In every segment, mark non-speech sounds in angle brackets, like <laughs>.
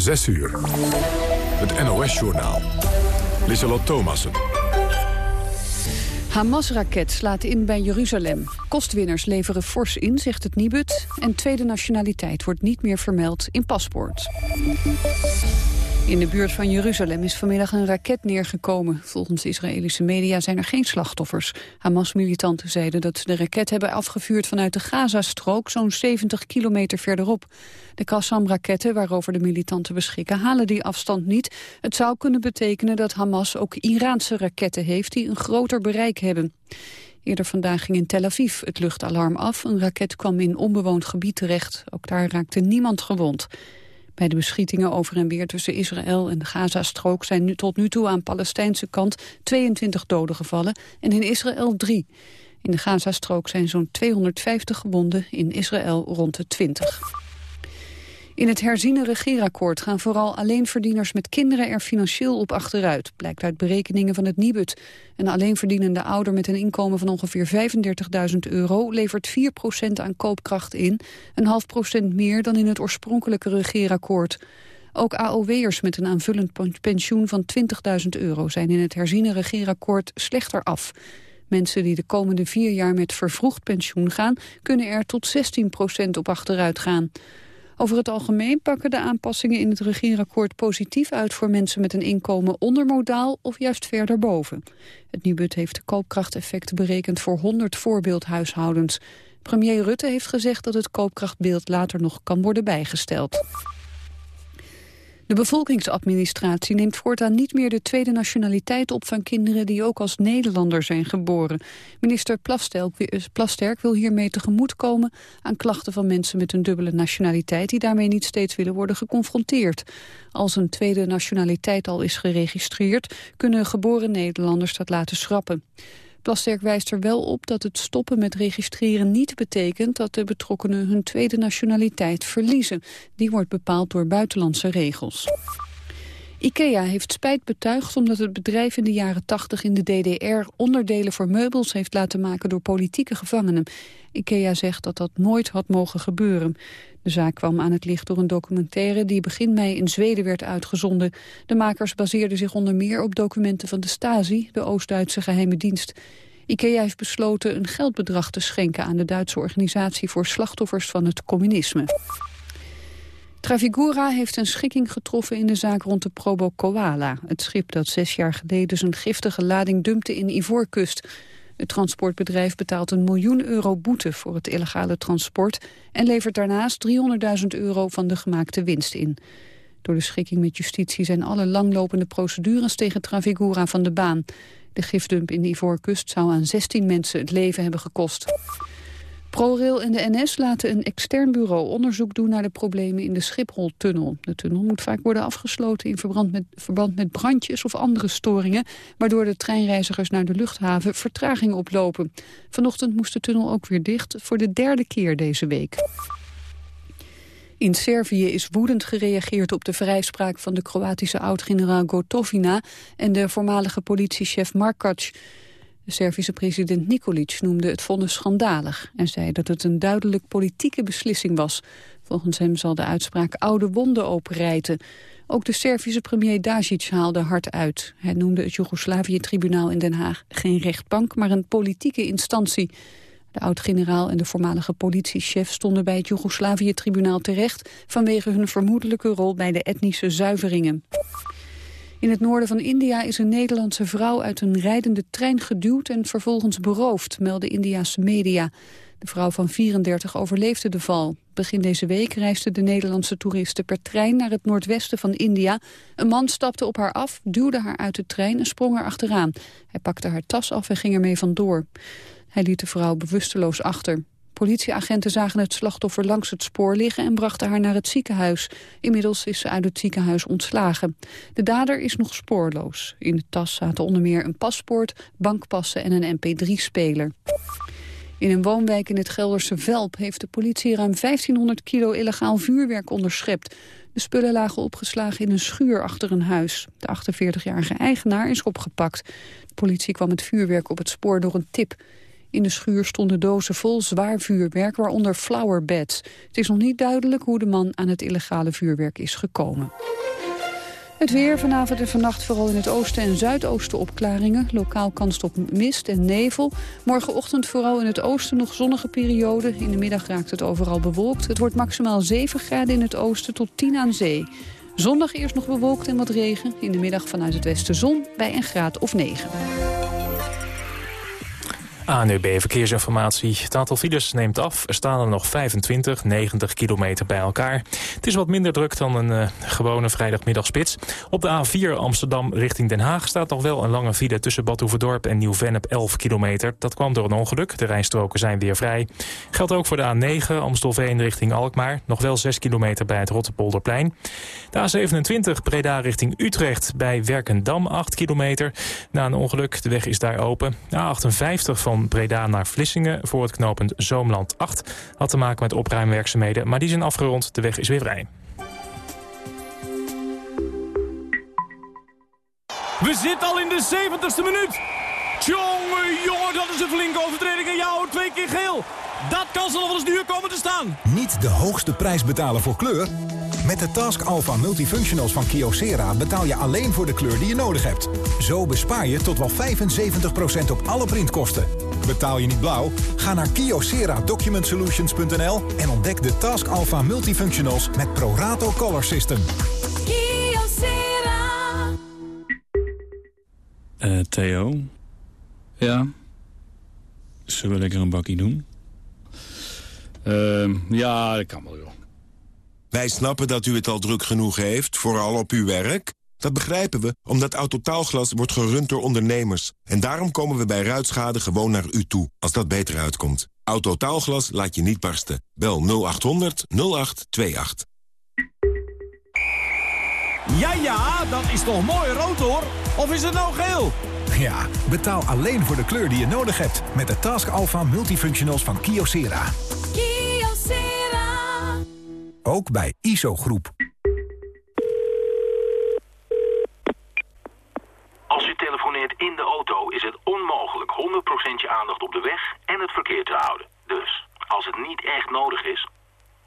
6 uur. Het NOS-journaal. Lissalot Thomassen. Hamas-raket slaat in bij Jeruzalem. Kostwinners leveren fors in, zegt het Nibud. En tweede nationaliteit wordt niet meer vermeld in paspoort. In de buurt van Jeruzalem is vanmiddag een raket neergekomen. Volgens Israëlische media zijn er geen slachtoffers. Hamas-militanten zeiden dat ze de raket hebben afgevuurd vanuit de Gazastrook, zo'n 70 kilometer verderop. De Qassam-raketten waarover de militanten beschikken halen die afstand niet. Het zou kunnen betekenen dat Hamas ook Iraanse raketten heeft die een groter bereik hebben. Eerder vandaag ging in Tel Aviv het luchtalarm af. Een raket kwam in onbewoond gebied terecht. Ook daar raakte niemand gewond. Bij de beschietingen over en weer tussen Israël en de Gazastrook zijn nu tot nu toe aan Palestijnse kant 22 doden gevallen en in Israël drie. In de Gazastrook zijn zo'n 250 gewonden, in Israël rond de 20. In het herziene regeerakkoord gaan vooral alleenverdieners met kinderen er financieel op achteruit, blijkt uit berekeningen van het Nibud. Een alleenverdienende ouder met een inkomen van ongeveer 35.000 euro levert 4% aan koopkracht in, een half procent meer dan in het oorspronkelijke regeerakkoord. Ook AOW'ers met een aanvullend pensioen van 20.000 euro zijn in het herziene regeerakkoord slechter af. Mensen die de komende vier jaar met vervroegd pensioen gaan, kunnen er tot 16% op achteruit gaan. Over het algemeen pakken de aanpassingen in het regeerakkoord positief uit voor mensen met een inkomen onder modaal of juist verder boven. Het Nibud heeft de koopkrachteffecten berekend voor 100 voorbeeldhuishoudens. Premier Rutte heeft gezegd dat het koopkrachtbeeld later nog kan worden bijgesteld. De bevolkingsadministratie neemt voortaan niet meer de tweede nationaliteit op van kinderen die ook als Nederlander zijn geboren. Minister Plasterk wil hiermee tegemoetkomen aan klachten van mensen met een dubbele nationaliteit die daarmee niet steeds willen worden geconfronteerd. Als een tweede nationaliteit al is geregistreerd, kunnen geboren Nederlanders dat laten schrappen. Plasterk wijst er wel op dat het stoppen met registreren niet betekent dat de betrokkenen hun tweede nationaliteit verliezen. Die wordt bepaald door buitenlandse regels. IKEA heeft spijt betuigd omdat het bedrijf in de jaren 80 in de DDR onderdelen voor meubels heeft laten maken door politieke gevangenen. IKEA zegt dat dat nooit had mogen gebeuren. De zaak kwam aan het licht door een documentaire die begin mei in Zweden werd uitgezonden. De makers baseerden zich onder meer op documenten van de Stasi, de Oost-Duitse geheime dienst. IKEA heeft besloten een geldbedrag te schenken aan de Duitse organisatie voor slachtoffers van het communisme. Trafigura heeft een schikking getroffen in de zaak rond de Probo Koala. Het schip dat zes jaar geleden zijn giftige lading dumpte in Ivoorkust. Het transportbedrijf betaalt een miljoen euro boete voor het illegale transport... en levert daarnaast 300.000 euro van de gemaakte winst in. Door de schikking met justitie zijn alle langlopende procedures tegen Trafigura van de baan. De gifdump in Ivoorkust zou aan 16 mensen het leven hebben gekost. ProRail en de NS laten een extern bureau onderzoek doen naar de problemen in de Schiphol-tunnel. De tunnel moet vaak worden afgesloten in verband met, brandjes of andere storingen, waardoor de treinreizigers naar de luchthaven vertraging oplopen. Vanochtend moest de tunnel ook weer dicht voor de derde keer deze week. In Servië is woedend gereageerd op de vrijspraak van de Kroatische oud-generaal Gotovina en de voormalige politiechef Markac. De Servische president Nikolic noemde het vonnis schandalig... en zei dat het een duidelijk politieke beslissing was. Volgens hem zal de uitspraak oude wonden openrijten. Ook de Servische premier Dacic haalde hard uit. Hij noemde het Joegoslavië-tribunaal in Den Haag geen rechtbank... maar een politieke instantie. De oud-generaal en de voormalige politiechef stonden bij het Joegoslavië-tribunaal terecht... vanwege hun vermoedelijke rol bij de etnische zuiveringen. In het noorden van India is een Nederlandse vrouw uit een rijdende trein geduwd en vervolgens beroofd, melden Indiaanse media. De vrouw van 34 overleefde de val. Begin deze week reisde de Nederlandse toeriste per trein naar het noordwesten van India. Een man stapte op haar af, duwde haar uit de trein en sprong er achteraan. Hij pakte haar tas af en ging ermee vandoor. Hij liet de vrouw bewusteloos achter. Politieagenten zagen het slachtoffer langs het spoor liggen en brachten haar naar het ziekenhuis. Inmiddels is ze uit het ziekenhuis ontslagen. De dader is nog spoorloos. In de tas zaten onder meer een paspoort, bankpassen en een mp3-speler. In een woonwijk in het Gelderse Velp heeft de politie ruim 1500 kilo illegaal vuurwerk onderschept. De spullen lagen opgeslagen in een schuur achter een huis. De 48-jarige eigenaar is opgepakt. De politie kwam het vuurwerk op het spoor door een tip. In de schuur stonden dozen vol zwaar vuurwerk, waaronder flowerbeds. Het is nog niet duidelijk hoe de man aan het illegale vuurwerk is gekomen. Het weer vanavond en vannacht vooral in het oosten en zuidoosten opklaringen. Lokaal kans op mist en nevel. Morgenochtend vooral in het oosten nog zonnige periode. In de middag raakt het overal bewolkt. Het wordt maximaal 7 graden in het oosten tot 10 aan zee. Zondag eerst nog bewolkt en wat regen. In de middag vanuit het westen zon bij een graad of 9. ANUB Verkeersinformatie. Het aantal files neemt af. Er staan er nog 25, 90 kilometer bij elkaar. Het is wat minder druk dan een uh, gewone vrijdagmiddagspits. Op de A4 Amsterdam richting Den Haag staat nog wel een lange file... tussen Badhoevedorp en Nieuw-Vennep 11 kilometer. Dat kwam door een ongeluk. De rijstroken zijn weer vrij. Geldt ook voor de A9 Amstelveen richting Alkmaar. Nog wel 6 kilometer bij het Rotterpolderplein. De A27 Breda richting Utrecht bij Werkendam 8 kilometer. Na een ongeluk, de weg is daar open. A58 van Breda naar Vlissingen voor het knooppunt Zoomland 8... had te maken met opruimwerkzaamheden, maar die zijn afgerond. De weg is weer vrij. We zitten al in de 70ste minuut. Tjonge, jongen, dat is een flinke overtreding. En jou twee keer geel. Dat kan zelfs wel eens duur komen te staan. Niet de hoogste prijs betalen voor kleur? Met de Task Alpha Multifunctionals van Kyocera betaal je alleen voor de kleur die je nodig hebt. Zo bespaar je tot wel 75% op alle printkosten. Betaal je niet blauw? Ga naar kyocera-document-solutions.nl en ontdek de Task Alpha Multifunctionals met ProRato Color System. Kyocera. Uh, Theo? Ja? Zullen we lekker een bakkie doen? Uh, ja, dat kan wel, joh. Wij snappen dat u het al druk genoeg heeft, vooral op uw werk. Dat begrijpen we, omdat Autotaalglas wordt gerund door ondernemers. En daarom komen we bij ruitschade gewoon naar u toe, als dat beter uitkomt. Autotaalglas laat je niet barsten. Bel 0800 0828. Ja, ja, dat is toch mooi rood hoor? Of is het nou geel? Ja, betaal alleen voor de kleur die je nodig hebt. Met de Task Alpha Multifunctionals van Kyocera. Kyocera. Ook bij ISO Groep. Als u telefoneert in de auto is het onmogelijk 100% je aandacht op de weg en het verkeer te houden. Dus, als het niet echt nodig is,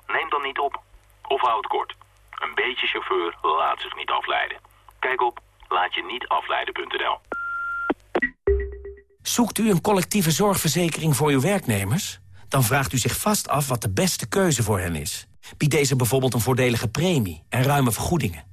neem dan niet op. Of houd kort. Een beetje chauffeur laat zich niet afleiden. Kijk op laatje-niet-afleiden.nl. Zoekt u een collectieve zorgverzekering voor uw werknemers? Dan vraagt u zich vast af wat de beste keuze voor hen is. Biedt deze bijvoorbeeld een voordelige premie en ruime vergoedingen?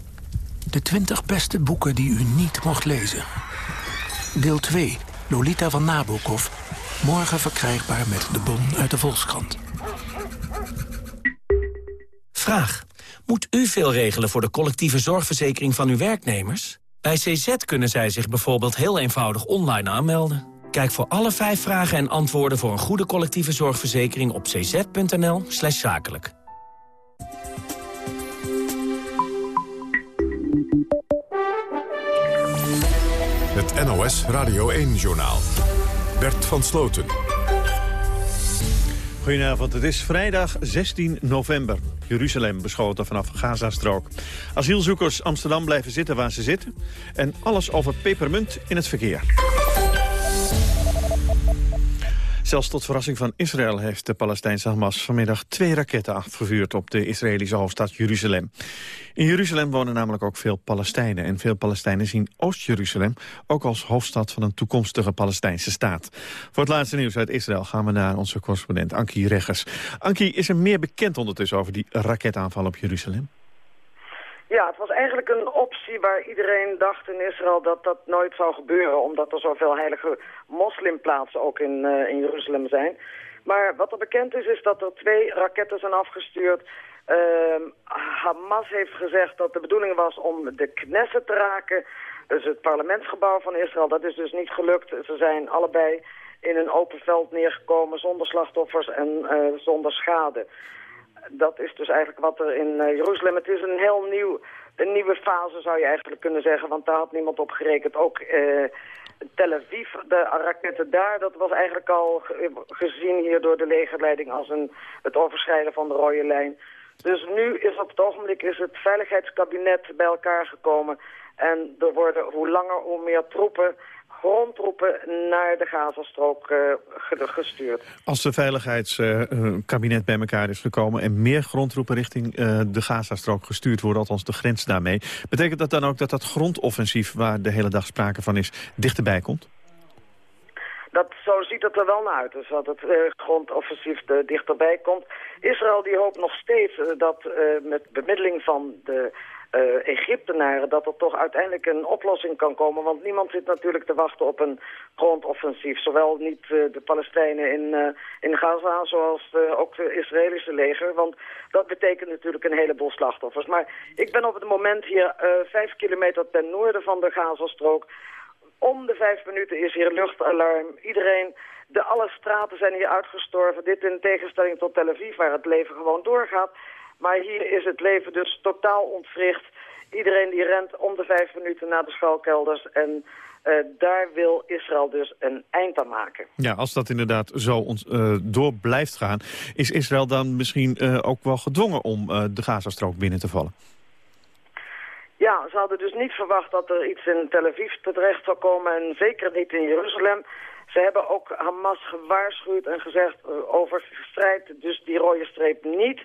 De 20 beste boeken die u niet mocht lezen. Deel 2, Lolita van Nabokov. Morgen verkrijgbaar met de bon uit de Volkskrant. Vraag. Moet u veel regelen voor de collectieve zorgverzekering van uw werknemers? Bij CZ kunnen zij zich bijvoorbeeld heel eenvoudig online aanmelden. Kijk voor alle vijf vragen en antwoorden voor een goede collectieve zorgverzekering op cz.nl zakelijk. NOS Radio 1-journaal. Bert van Sloten. Goedenavond, het is vrijdag 16 november. Jeruzalem beschoten vanaf Gazastrook. Asielzoekers Amsterdam blijven zitten waar ze zitten. En alles over pepermunt in het verkeer. Zelfs tot verrassing van Israël heeft de Palestijnse Hamas vanmiddag twee raketten afgevuurd op de Israëlische hoofdstad Jeruzalem. In Jeruzalem wonen namelijk ook veel Palestijnen en veel Palestijnen zien Oost-Jeruzalem ook als hoofdstad van een toekomstige Palestijnse staat. Voor het laatste nieuws uit Israël gaan we naar onze correspondent Ankie Reggers. Ankie, is er meer bekend ondertussen over die raketaanval op Jeruzalem? Ja, het was eigenlijk een optie waar iedereen dacht in Israël dat dat nooit zou gebeuren. Omdat er zoveel heilige moslimplaatsen ook in, uh, in Jeruzalem zijn. Maar wat er bekend is, is dat er twee raketten zijn afgestuurd. Uh, Hamas heeft gezegd dat de bedoeling was om de Knesset te raken. Dus het parlementsgebouw van Israël, dat is dus niet gelukt. Ze zijn allebei in een open veld neergekomen zonder slachtoffers en zonder schade. Dat is dus eigenlijk wat er in Jeruzalem... Het is een heel nieuw nieuwe fase zou je eigenlijk kunnen zeggen, want daar had niemand op gerekend. Ook eh, Tel Aviv, de raketten daar, dat was eigenlijk al gezien hier door de legerleiding als een, het overschrijden van de rode lijn. Dus nu is op het ogenblik is het veiligheidskabinet bij elkaar gekomen. En er worden hoe langer hoe meer troepen grondtroepen naar de Gazastrook uh, gestuurd. Als de veiligheidskabinet bij elkaar is gekomen... en meer grondtroepen richting uh, de Gazastrook gestuurd worden... althans de grens daarmee... betekent dat dan ook dat dat grondoffensief... waar de hele dag sprake van is, dichterbij komt? Dat, zo ziet het er wel naar uit, dus dat het grondoffensief er dichterbij komt. Israël die hoopt nog steeds dat met bemiddeling van de uh, Egyptenaren... dat er toch uiteindelijk een oplossing kan komen. Want niemand zit natuurlijk te wachten op een grondoffensief. Zowel niet uh, de Palestijnen in, uh, in Gaza, zoals ook de Israëlische leger. Want dat betekent natuurlijk een heleboel slachtoffers. Maar ik ben op het moment hier vijf kilometer ten noorden van de Gazastrook. Om de vijf minuten is hier luchtalarm. Iedereen... De, alle straten zijn hier uitgestorven. Dit in tegenstelling tot Tel Aviv, waar het leven gewoon doorgaat. Maar hier is het leven dus totaal ontwricht. Iedereen die rent om de vijf minuten naar de schuilkelders. En uh, daar wil Israël dus een eind aan maken. Ja, als dat inderdaad zo uh, door blijft gaan... is Israël dan misschien uh, ook wel gedwongen om de Gazastrook binnen te vallen? Ja, ze hadden dus niet verwacht dat er iets in Tel Aviv terecht zou komen... en zeker niet in Jeruzalem. Ze hebben ook Hamas gewaarschuwd en gezegd... over strijd dus die rode streep niet...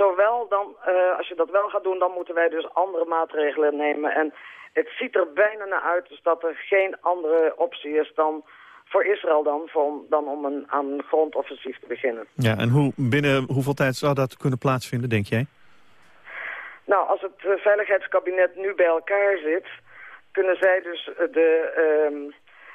Zowel dan, uh, als je dat wel gaat doen, dan moeten wij dus andere maatregelen nemen. En het ziet er bijna naar uit dus dat er geen andere optie is dan voor Israël dan, voor, dan om een, aan een grondoffensief te beginnen. Ja, en hoe, binnen hoeveel tijd zou dat kunnen plaatsvinden, denk jij? Nou, als het uh, Veiligheidskabinet nu bij elkaar zit, kunnen zij dus de, uh,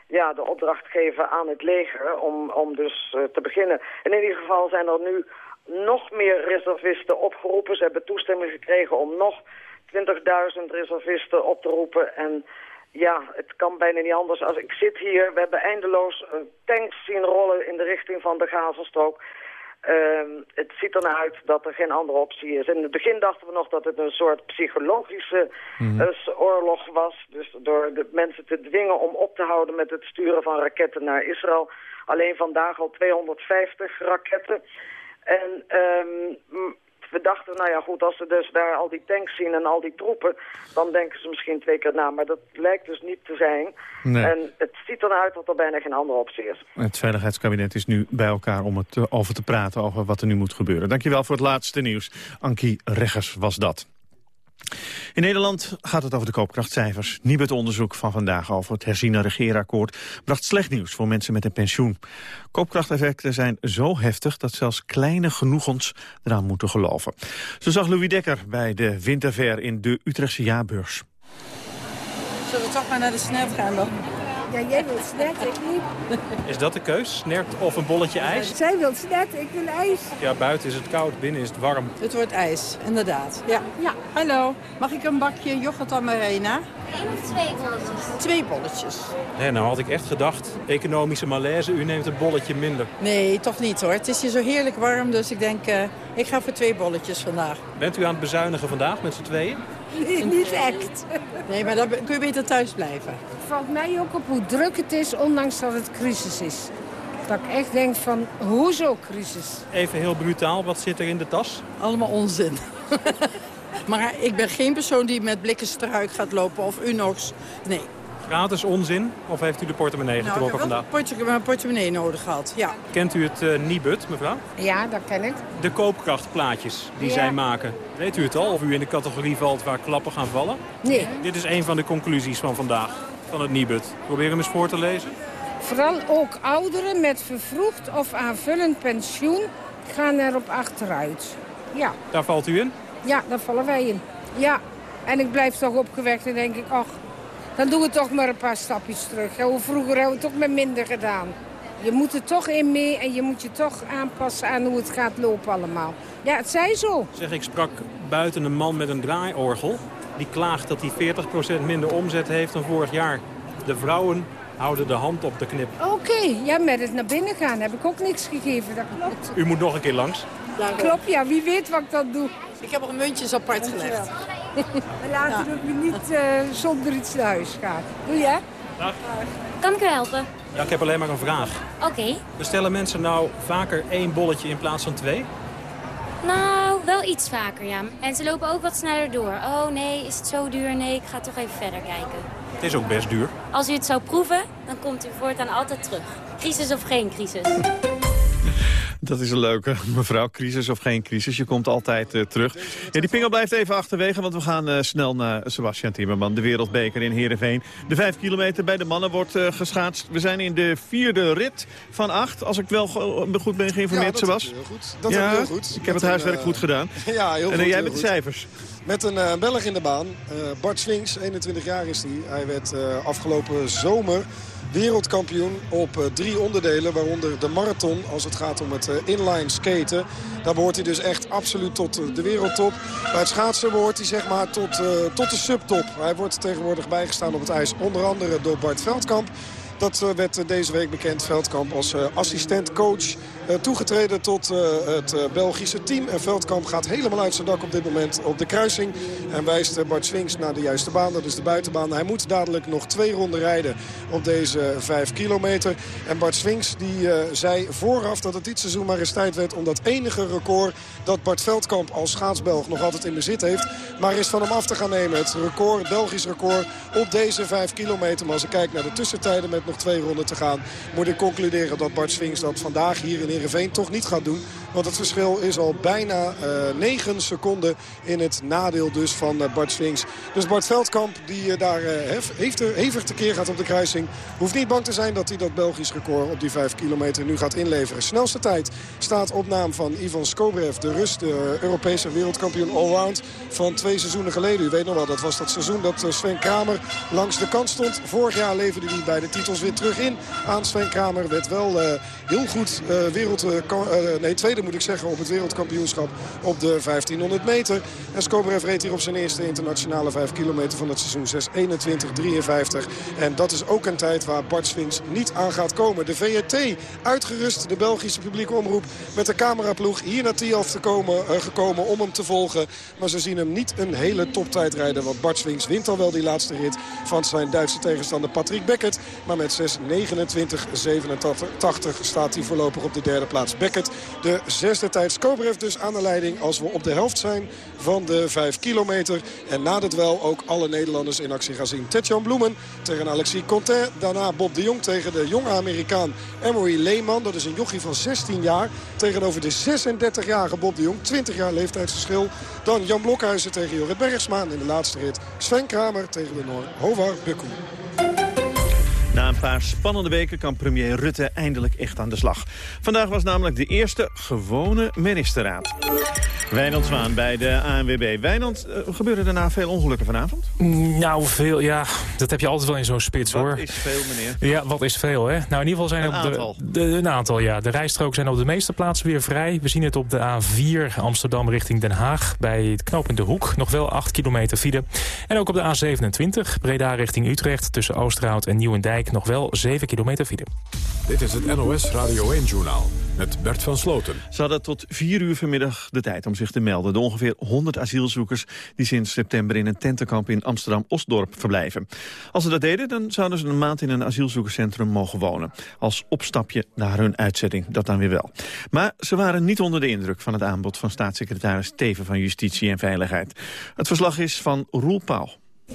ja, de opdracht geven aan het leger om, om dus uh, te beginnen. In ieder geval zijn er nu nog meer reservisten opgeroepen. Ze hebben toestemming gekregen om nog 20.000 reservisten op te roepen. En ja, het kan bijna niet anders. Als ik zit hier, we hebben eindeloos eh, tanks zien rollen in de richting van de Gazastrook. Uh, het ziet er naar uit dat er geen andere optie is. In het begin dachten we nog dat het een soort psychologische mm oorlog was. Dus door de mensen te dwingen om op te houden met het sturen van raketten naar Israël. Alleen vandaag al 250 raketten. En um, we dachten, nou ja goed, als ze dus daar al die tanks zien en al die troepen... dan denken ze misschien twee keer na. Maar dat lijkt dus niet te zijn. Nee. En het ziet eruit dat er bijna geen andere optie is. Het Veiligheidskabinet is nu bij elkaar om het over te praten... over wat er nu moet gebeuren. Dankjewel voor het laatste nieuws. Ankie Reggers was dat. In Nederland gaat het over de koopkrachtcijfers. Nibud onderzoek van vandaag over het herziene regeerakkoord bracht slecht nieuws voor mensen met een pensioen. Koopkrachteffecten zijn zo heftig dat zelfs kleine genoegens eraan moeten geloven. Zo zag Louis Dekker bij de Winterver in de Utrechtse jaarbeurs. Zullen we toch maar naar de snap gaan dan? Ja, jij wilt snet, ik niet. Is dat de keus? Snert of een bolletje ijs? Zij wil snet, ik wil ijs. Ja, buiten is het koud, binnen is het warm. Het wordt ijs, inderdaad. Ja. ja. Hallo, mag ik een bakje yoghurt amarena? Eén of twee bolletjes? Twee bolletjes. Nee, nou had ik echt gedacht, economische malaise, u neemt een bolletje minder. Nee, toch niet hoor. Het is hier zo heerlijk warm, dus ik denk, uh, ik ga voor twee bolletjes vandaag. Bent u aan het bezuinigen vandaag met z'n tweeën? Nee, niet echt. Nee, maar dan kun je beter thuis blijven. Het valt mij ook op hoe druk het is, ondanks dat het crisis is. Dat ik echt denk van, hoezo crisis? Even heel brutaal, wat zit er in de tas? Allemaal onzin. <laughs> maar ik ben geen persoon die met blikken struik gaat lopen of Unox. Nee. Gratis onzin? Of heeft u de portemonnee nou, getrokken vandaag? Ik heb mijn portemonnee nodig gehad, ja. Kent u het uh, Nibud, mevrouw? Ja, dat ken ik. De koopkrachtplaatjes die zij maken. Weet u het al, of u in de categorie valt waar klappen gaan vallen? Nee. Dit is een van de conclusies van vandaag, van het Nibud. Probeer hem eens voor te lezen. Vooral ook ouderen met vervroegd of aanvullend pensioen gaan erop achteruit. Ja. Daar valt u in? Ja, daar vallen wij in. Ja, en ik blijf toch opgewekt en denk ik, ach, dan doen we toch maar een paar stapjes terug. Hoe vroeger hebben we het toch met minder gedaan. Je moet er toch in mee en je moet je toch aanpassen aan hoe het gaat lopen allemaal. Ja, het zij zo. Zeg, ik sprak buiten een man met een draaiorgel. Die klaagt dat hij 40% minder omzet heeft dan vorig jaar. De vrouwen houden de hand op de knip. Oké, ja, met het naar binnen gaan heb ik ook niks gegeven. Dat klopt. U moet nog een keer langs. Klopt, ja. Wie weet wat ik dan doe. Ik heb er muntjes apart gelegd. We laten dat we niet eh, zonder iets naar huis gaan. Doe je? Kan ik u helpen? Ja, ik heb alleen maar een vraag. Oké. Bestellen mensen nou vaker één bolletje in plaats van twee? Nou, wel iets vaker, ja. En ze lopen ook wat sneller door. Oh nee, is het zo duur? Nee, ik ga toch even verder kijken. Het is ook best duur. Als u het zou proeven, dan komt u voortaan altijd terug. Crisis of geen crisis. Dat is een leuke, <laughs> mevrouw. Crisis of geen crisis, je komt altijd eh, terug. Ja, die pingel blijft even achterwege, want we gaan eh, snel naar Sebastian Timmerman. De wereldbeker in Heerenveen. De vijf kilometer bij de mannen wordt uh, geschaatst. We zijn in de vierde rit van acht, als ik wel goed ben geïnformeerd, ja, dat Sebas. Heel goed. Dat ja, heb heel goed. Ik heb het huiswerk goed gedaan. <laughs> Ja, heel en goed. jij heel met de cijfers. Met een Belg in de baan. Bart Swings, 21 jaar is hij. Hij werd afgelopen zomer wereldkampioen op uh, drie onderdelen. Waaronder de marathon als het gaat om het uh, inline skaten. Daar behoort hij dus echt absoluut tot uh, de wereldtop. Bij het schaatsen behoort hij zeg maar tot, tot de subtop. Hij wordt tegenwoordig bijgestaan op het ijs. Onder andere door Bart Veldkamp. Dat werd deze week bekend. Veldkamp als assistent-coach toegetreden tot het Belgische team. En Veldkamp gaat helemaal uit zijn dak op dit moment op de kruising. En wijst Bart Swings naar de juiste baan. Dat is de buitenbaan. Hij moet dadelijk nog twee ronden rijden op deze vijf kilometer. En Bart Swings die zei vooraf dat het dit seizoen maar eens tijd werd... om dat enige record dat Bart Veldkamp als schaatsbelg nog altijd in bezit heeft... maar eens van hem af te gaan nemen. Het record, Belgisch record op deze vijf kilometer. Maar als ik kijk naar de tussentijden met nog twee ronden te gaan... moet ik concluderen dat Bart Swings dat vandaag hier in Heerenveen toch niet gaat doen. Want het verschil is al bijna uh, 9 seconden in het nadeel dus van uh, Bart Swings. Dus Bart Veldkamp die uh, daar hef, heeft er hevig tekeer gaat op de kruising. Hoeft niet bang te zijn dat hij dat Belgisch record op die 5 kilometer nu gaat inleveren. Snelste tijd staat op naam van Ivan Skobrev, de Rus, de Europese wereldkampioen allround van twee seizoenen geleden. U weet nog wel, dat was dat seizoen dat Sven Kramer langs de kant stond. Vorig jaar leverde hij bij de titels weer terug in aan Sven Kramer. Werd wel heel goed wereld, nee, tweede moet ik zeggen, op het wereldkampioenschap op de 1500 meter. En Skobrev reed hier op zijn eerste internationale 5 kilometer van het seizoen 6.21.53. En dat is ook een tijd waar Bart Swings niet aan gaat komen. De VRT uitgerust, de Belgische publieke omroep met de cameraploeg hier naar Tialf te komen, uh, gekomen om hem te volgen. Maar ze zien hem niet een hele toptijd rijden. Want Bart Swings wint al wel die laatste rit van zijn Duitse tegenstander Patrick Beckett. Maar met 6.29.87 staat hij voorlopig op de derde plaats. Beckett de zesde tijd. Skobrev dus aan de leiding als we op de helft zijn van de 5 kilometer. En na dit wel ook alle Nederlanders in actie gaan zien. Tetjan Bloemen tegen Alexis Contain. Daarna Bob de Jong tegen de jonge Amerikaan Emery Lehman. Dat is een jochie van 16 jaar. Tegenover de 36-jarige Bob de Jong. 20 jaar leeftijdsverschil. Dan Jan Blokhuizen tegen Jorrit Bergsma. En in de laatste rit Sven Kramer tegen de Noor Hovar Bukku. Na een paar spannende weken kan premier Rutte eindelijk echt aan de slag. Vandaag was namelijk de eerste gewone ministerraad. Wijnand Zwaan bij de ANWB. Wijnand, uh, gebeuren daarna veel ongelukken vanavond? Nou, veel, ja. Dat heb je altijd wel in zo'n spits, wat hoor. Wat is veel, meneer? Ja, wat is veel, hè? Nou, in ieder geval zijn een op aantal. De, de, een aantal, ja. De rijstroken zijn op de meeste plaatsen weer vrij. We zien het op de A4 Amsterdam richting Den Haag. Bij het knooppunt De Hoek. Nog wel 8 kilometer file. En ook op de A27 Breda richting Utrecht. Tussen Oosterhout en Nieuwendijk nog wel 7 kilometer file. Dit is het NOS Radio 1-journaal met Bert van Sloten. Ze hadden tot 4 uur vanmiddag de tijd om zich te melden. De ongeveer 100 asielzoekers die sinds september in een tentenkamp in Amsterdam-Osdorp verblijven. Als ze dat deden, dan zouden ze een maand in een asielzoekerscentrum mogen wonen. Als opstapje naar hun uitzetting, dat dan weer wel. Maar ze waren niet onder de indruk van het aanbod van staatssecretaris Teven van Justitie en Veiligheid. Het verslag is van Roel Pauw.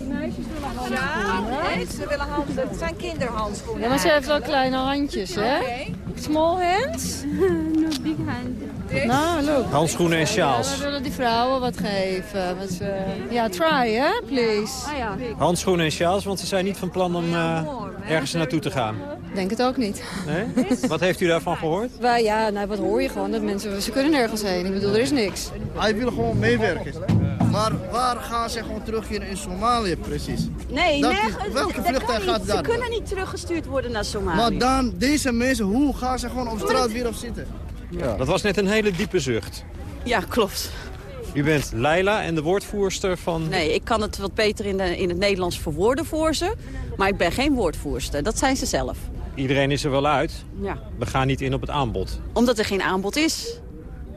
Meisjes willen ze willen handschoenen. Het zijn kinderhandschoenen. Ja, maar ze heeft wel kleine handjes, hè? Okay. Small hands? <laughs> no big hand. Nou, look. Handschoenen en sjaals. Ja, we willen die vrouwen wat geven. Want ze... Ja, try, hè, please. Ah, ja. Handschoenen en sjaals, want ze zijn niet van plan om uh, ergens naartoe te gaan. Denk het ook niet. Nee? wat heeft u daarvan gehoord? Wij, ja, nou, wat hoor je gewoon? Dat mensen, ze kunnen nergens heen. Ik bedoel, er is niks. Hij wil gewoon meewerken. Maar waar gaan ze gewoon terugkeren in Somalië precies? Nee, dat nergens. Is, welke vluchtuig gaat daar? Ze kunnen niet teruggestuurd worden naar Somalië. Maar dan, deze mensen, hoe gaan ze gewoon op straat weer op zitten? Ja, dat was net een hele diepe zucht. Ja, klopt. U bent Leila en de woordvoerster van... Nee, ik kan het wat beter in, de, in het Nederlands verwoorden voor ze. Maar ik ben geen woordvoerster. Dat zijn ze zelf. Iedereen is er wel uit. Ja. We gaan niet in op het aanbod. Omdat er geen aanbod is.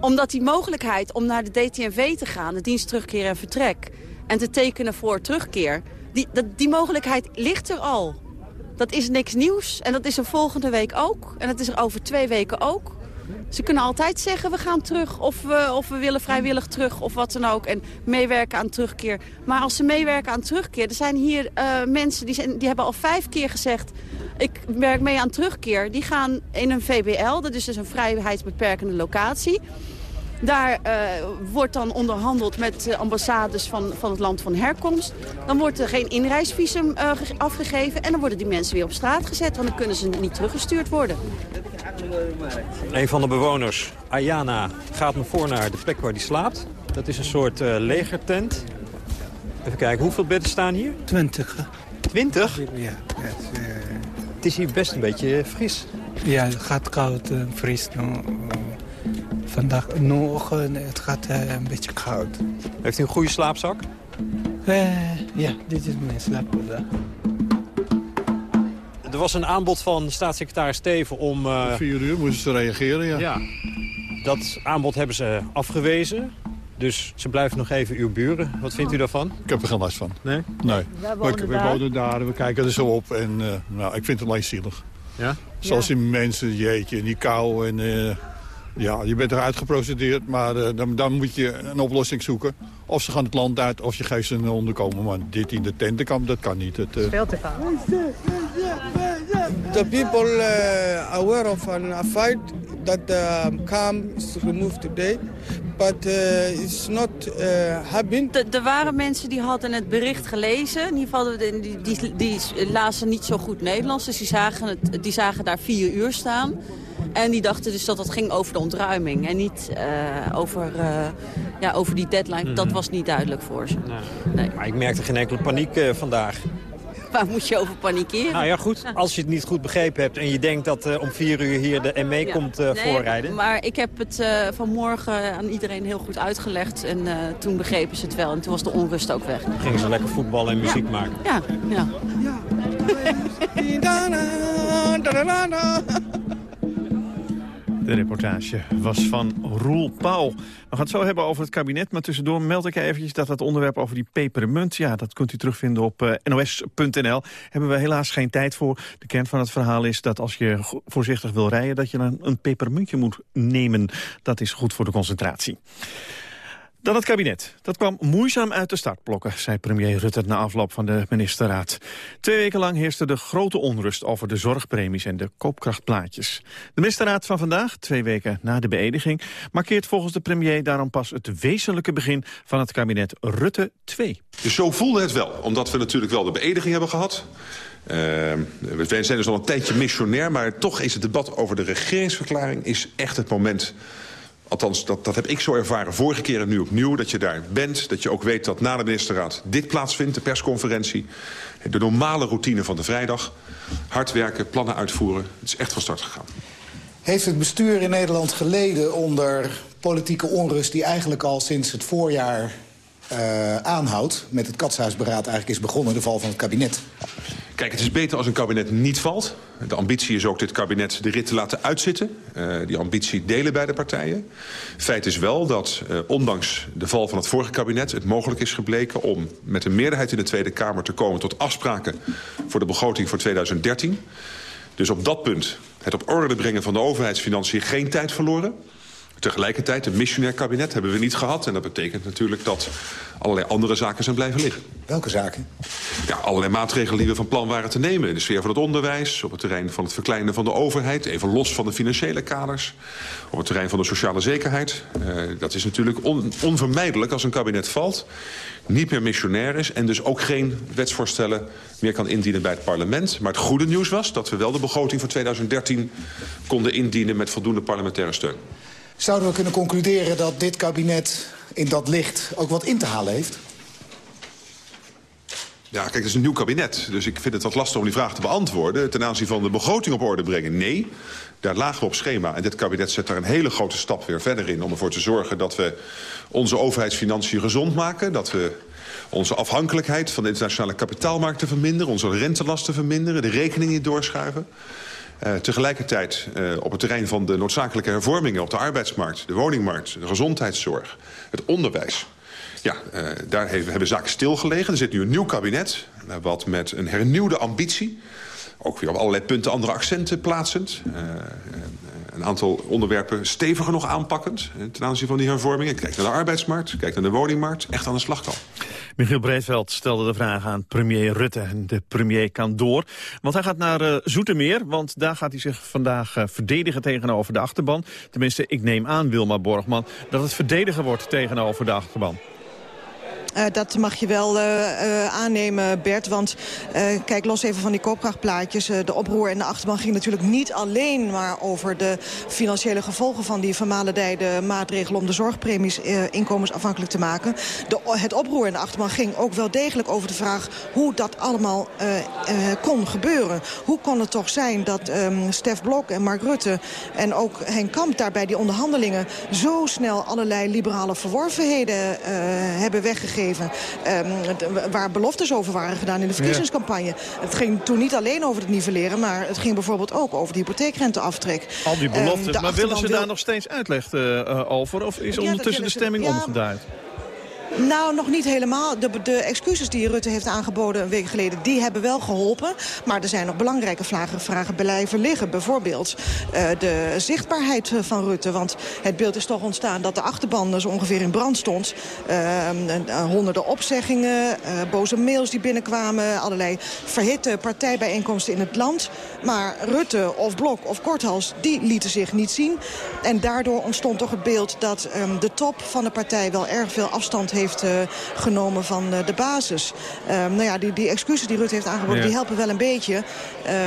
Omdat die mogelijkheid om naar de DTNV te gaan, de dienst terugkeer en vertrek... en te tekenen voor terugkeer, die, dat, die mogelijkheid ligt er al. Dat is niks nieuws en dat is er volgende week ook. En dat is er over twee weken ook. Ze kunnen altijd zeggen, we gaan terug of we, of we willen vrijwillig terug of wat dan ook. En meewerken aan terugkeer. Maar als ze meewerken aan terugkeer, er zijn hier uh, mensen die, zijn, die hebben al vijf keer gezegd... ik werk mee aan terugkeer. Die gaan in een VBL, dat is dus een vrijheidsbeperkende locatie... Daar uh, wordt dan onderhandeld met ambassades van, van het land van herkomst. Dan wordt er geen inreisvisum uh, afgegeven en dan worden die mensen weer op straat gezet. Want dan kunnen ze niet teruggestuurd worden. Een van de bewoners, Ayana, gaat me voor naar de plek waar hij slaapt. Dat is een soort uh, legertent. Even kijken, hoeveel bedden staan hier? Twintig. Twintig? Ja. Het, uh... het is hier best een beetje fris. Ja, het gaat koud en fris. Vandaag nog, het gaat uh, een beetje koud. Heeft u een goede slaapzak? ja, dit is mijn slaapzak. Er was een aanbod van staatssecretaris Steven om... Uh... Vier uur moesten ze reageren, ja. ja. Dat aanbod hebben ze afgewezen. Dus ze blijven nog even uw buren. Wat vindt u daarvan? Ik heb er geen last van. Nee? Nee. Wij wonen we, wonen daar, we kijken er zo op. En uh, nou, ik vind het alleen zielig. Ja? Zoals die mensen, jeetje, en die kou. En, uh, ja, je bent eruit geprocedeerd, maar uh, dan, dan, moet je een oplossing zoeken. Of ze gaan het land uit, of je geeft ze een onderkomen. Maar dit in de tentenkamp, dat kan niet. Het, Veel te fout. The people uh, aware of a fight that uh, camp is removed today. But uh, it's not uh, happening. Er waren mensen die hadden het bericht gelezen. In ieder geval, die, die, die, die lazen niet zo goed Nederlands. Dus die zagen, het, die zagen daar vier uur staan. En die dachten dus dat het ging over de ontruiming. En niet uh, over, uh, ja, over die deadline. Mm. Dat was niet duidelijk voor ze. Nee. Nee. Maar ik merkte geen enkele paniek uh, vandaag. Waar moet je over panikeren? Nou ja, goed. Als je het niet goed begrepen hebt en je denkt dat uh, om vier uur hier de ME ja. komt uh, nee, voorrijden. maar ik heb het uh, vanmorgen aan iedereen heel goed uitgelegd. En toen begrepen ze het wel. En toen was de onrust ook weg. Gingen ze lekker voetballen en muziek ja. maken. Ja, ja. De reportage was van Roel Pauw. We gaan het zo hebben over het kabinet, maar tussendoor meld ik eventjes dat het onderwerp over die pepermunt, ja, dat kunt u terugvinden op uh, nos.nl. Hebben we helaas geen tijd voor. De kern van het verhaal is dat als je voorzichtig wil rijden, dat je een, een pepermuntje moet nemen. Dat is goed voor de concentratie. Dan het kabinet. Dat kwam moeizaam uit de startblokken, zei premier Rutte na afloop van de ministerraad. Twee weken lang heerste de grote onrust over de zorgpremies en de koopkrachtplaatjes. De ministerraad van vandaag, twee weken na de beëdiging, markeert volgens de premier daarom pas het wezenlijke begin van het kabinet Rutte 2. Dus zo voelde het wel, omdat we natuurlijk wel de beëdiging hebben gehad. Uh, we zijn dus al een tijdje missionair, maar toch is het debat over de regeringsverklaring is echt het moment Althans, dat, dat heb ik zo ervaren vorige keer en nu opnieuw. Dat je daar bent, dat je ook weet dat na de ministerraad dit plaatsvindt, de persconferentie. De normale routine van de vrijdag. Hard werken, plannen uitvoeren. Het is echt van start gegaan. Heeft het bestuur in Nederland geleden onder politieke onrust... die eigenlijk al sinds het voorjaar uh, aanhoudt... met het katshuisberaad eigenlijk is begonnen, de val van het kabinet? Kijk, het is beter als een kabinet niet valt. De ambitie is ook dit kabinet de rit te laten uitzitten. Uh, die ambitie delen beide partijen. Feit is wel dat, uh, ondanks de val van het vorige kabinet... het mogelijk is gebleken om met een meerderheid in de Tweede Kamer te komen... tot afspraken voor de begroting voor 2013. Dus op dat punt, het op orde brengen van de overheidsfinanciën... geen tijd verloren. Tegelijkertijd, een missionair kabinet hebben we niet gehad. En dat betekent natuurlijk dat allerlei andere zaken zijn blijven liggen. Welke zaken? Ja, allerlei maatregelen die we van plan waren te nemen. In de sfeer van het onderwijs, op het terrein van het verkleinen van de overheid... even los van de financiële kaders, op het terrein van de sociale zekerheid. Uh, dat is natuurlijk on onvermijdelijk als een kabinet valt... niet meer missionair is en dus ook geen wetsvoorstellen meer kan indienen bij het parlement. Maar het goede nieuws was dat we wel de begroting voor 2013 konden indienen... met voldoende parlementaire steun. Zouden we kunnen concluderen dat dit kabinet in dat licht ook wat in te halen heeft? Ja, kijk, het is een nieuw kabinet. Dus ik vind het wat lastig om die vraag te beantwoorden. Ten aanzien van de begroting op orde brengen, nee. Daar lagen we op schema. En dit kabinet zet daar een hele grote stap weer verder in... om ervoor te zorgen dat we onze overheidsfinanciën gezond maken. Dat we onze afhankelijkheid van de internationale kapitaalmarkten verminderen... onze rentelasten verminderen, de rekeningen doorschuiven. Uh, tegelijkertijd uh, op het terrein van de noodzakelijke hervormingen... op de arbeidsmarkt, de woningmarkt, de gezondheidszorg, het onderwijs... Ja, uh, daar heeft, hebben zaken stilgelegen. Er zit nu een nieuw kabinet, wat met een hernieuwde ambitie... ook weer op allerlei punten andere accenten plaatsend... een aantal onderwerpen steviger nog aanpakkend... ten aanzien van die hervormingen. Kijk naar de arbeidsmarkt, kijk naar de woningmarkt. Echt aan de slag kan. Michiel Breedveld stelde de vraag aan premier Rutte. En de premier kan door. Want hij gaat naar uh, Zoetermeer. Want daar gaat hij zich vandaag uh, verdedigen tegenover de achterban. Tenminste, ik neem aan, Wilma Borgman... dat het verdedigen wordt tegenover de achterban. Uh, dat mag je wel uh, uh, aannemen, Bert. Want kijk, los even van die koopkrachtplaatjes. de oproer en de achterban ging natuurlijk niet alleen maar over de financiële gevolgen van die vermalendijde maatregelen om de zorgpremies inkomensafhankelijk te maken. De, het oproer en de achterban ging ook wel degelijk over de vraag hoe dat allemaal kon gebeuren. Hoe kon het toch zijn dat um, Stef Blok en Mark Rutte en ook Henk Kamp daar bij die onderhandelingen zo snel allerlei liberale verworvenheden hebben weggegeven gegeven. Um, waar beloftes over waren gedaan in de verkiezingscampagne. Ja. Het ging toen niet alleen over het nivelleren... maar het ging bijvoorbeeld ook over de hypotheekrenteaftrek. Al die beloftes, um, maar willen ze wil... daar nog steeds uitleg uh, over? Of is ja, ondertussen de stemming ja, omgedraaid? Nou, nog niet helemaal. De, de, excuses die Rutte heeft aangeboden een week geleden... die hebben wel geholpen. Maar er zijn nog belangrijke vragen, blijven liggen. Bijvoorbeeld uh, de zichtbaarheid van Rutte. Want het beeld is toch ontstaan dat de achterban zo ongeveer in brand stond. Uh, honderden opzeggingen, uh, boze mails die binnenkwamen... allerlei verhitte partijbijeenkomsten in het land. Maar Rutte of Blok of Korthals, die lieten zich niet zien. En daardoor ontstond toch het beeld dat um, de top van de partij... wel erg veel afstand heeft heeft uh, genomen van uh, de basis. Um, nou ja, die, die excuses die Rutte heeft aangeboden, ja. die helpen wel een beetje.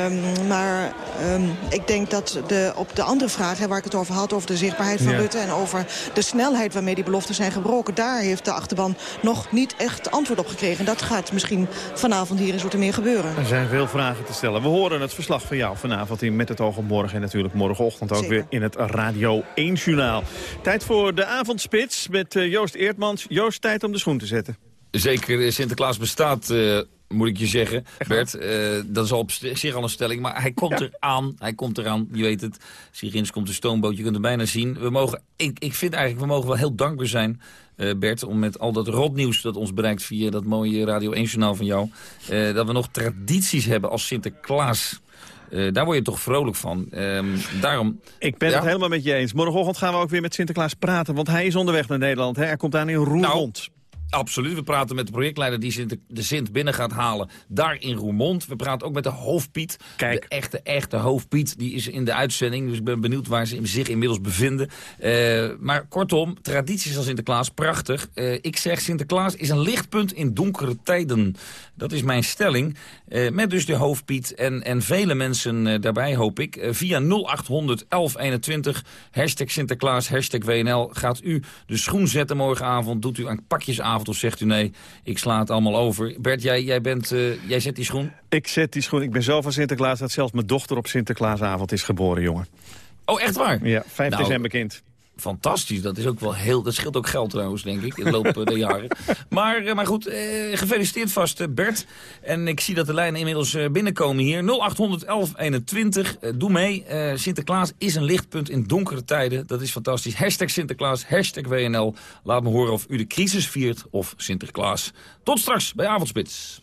Um, maar um, ik denk dat de, op de andere vraag, hè, waar ik het over had... over de zichtbaarheid van ja. Rutte en over de snelheid waarmee die beloften zijn gebroken... daar heeft de achterban nog niet echt antwoord op gekregen. Dat gaat misschien vanavond hier in Zoetermeer gebeuren. Er zijn veel vragen te stellen. We horen het verslag van jou vanavond in Met het oog op morgen... en natuurlijk morgenochtend ook Zeker. weer in het Radio 1-journaal. Tijd voor de avondspits met uh, Joost Eertmans. Joost, tijd om de schoen te zetten. Zeker, Sinterklaas bestaat, uh, moet ik je zeggen, Bert. Uh, dat is al op zich al een stelling, maar hij komt ja. eraan. Hij komt eraan, je weet het. Sigins komt de stoomboot, je kunt hem bijna zien. We mogen, ik, ik vind eigenlijk, we mogen wel heel dankbaar zijn... Uh, Bert, om met al dat rotnieuws dat ons bereikt via dat mooie Radio 1-journaal van jou... Uh, dat we nog tradities hebben als Sinterklaas... Uh, daar word je toch vrolijk van. Um, daarom, ik ben ja? het helemaal met je eens. Morgenochtend gaan we ook weer met Sinterklaas praten. Want hij is onderweg naar Nederland. Hè? Hij komt aan in Roermond. Nou, Absoluut. We praten met de projectleider die Sint, de Sint binnen gaat halen. Daar in Roermond. We praten ook met de hoofdpiet. Kijk. De echte, echte hoofdpiet. Die is in de uitzending. Dus ik ben benieuwd waar ze zich inmiddels bevinden. Uh, maar kortom, tradities als Sinterklaas, prachtig. Uh, ik zeg Sinterklaas is een lichtpunt in donkere tijden. Dat is mijn stelling. Uh, met dus de hoofdpiet en, en vele mensen daarbij, hoop ik. via 0800 1121, hashtag Sinterklaas, hashtag WNL. Gaat u de schoen zetten morgenavond. Doet u aan pakjesavond of zegt u nee, ik sla het allemaal over. Bert, jij, jij, bent, uh, jij zet die schoen? Ik zet die schoen. Ik ben zo van Sinterklaas dat zelfs mijn dochter op Sinterklaasavond is geboren, jongen. Oh, echt waar? Ja, 5 nou, december kind. Fantastisch, dat is ook wel heel. Dat scheelt ook geld trouwens, denk ik, in de loop der jaren. Maar, maar goed, eh, gefeliciteerd vast, Bert. En ik zie dat de lijnen inmiddels binnenkomen hier. 0800 1121, uh, doe mee. Sinterklaas is een lichtpunt in donkere tijden. Dat is fantastisch. Hashtag Sinterklaas, hashtag WNL. Laat me horen of u de crisis viert of Sinterklaas. Tot straks bij Avondspits.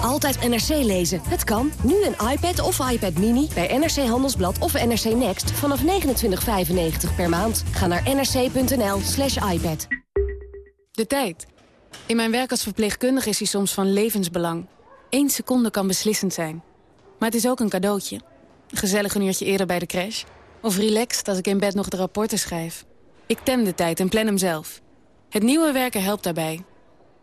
Altijd NRC lezen. Het kan. Nu een iPad of iPad Mini bij NRC Handelsblad of NRC Next vanaf 29,95 per maand. Ga naar nrc.nl slash iPad. De tijd. In mijn werk als verpleegkundige is die soms van levensbelang. Eén seconde kan beslissend zijn. Maar het is ook een cadeautje. Gezellig een uurtje eerder bij de crash. Of relaxed als ik in bed nog de rapporten schrijf. Ik tem de tijd en plan hem zelf. Het nieuwe werken helpt daarbij.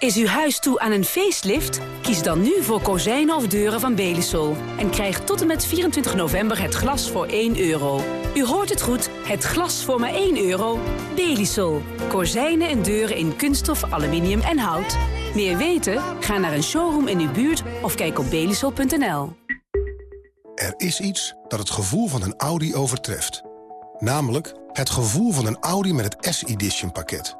Is uw huis toe aan een facelift? Kies dan nu voor kozijnen of deuren van Belisol. En krijg tot en met 24 november het glas voor 1 euro. U hoort het goed, het glas voor maar 1 euro. Belisol. Kozijnen en deuren in kunststof, aluminium en hout. Meer weten? Ga naar een showroom in uw buurt of kijk op belisol.nl. Er is iets dat het gevoel van een Audi overtreft. Namelijk het gevoel van een Audi met het S-Edition pakket.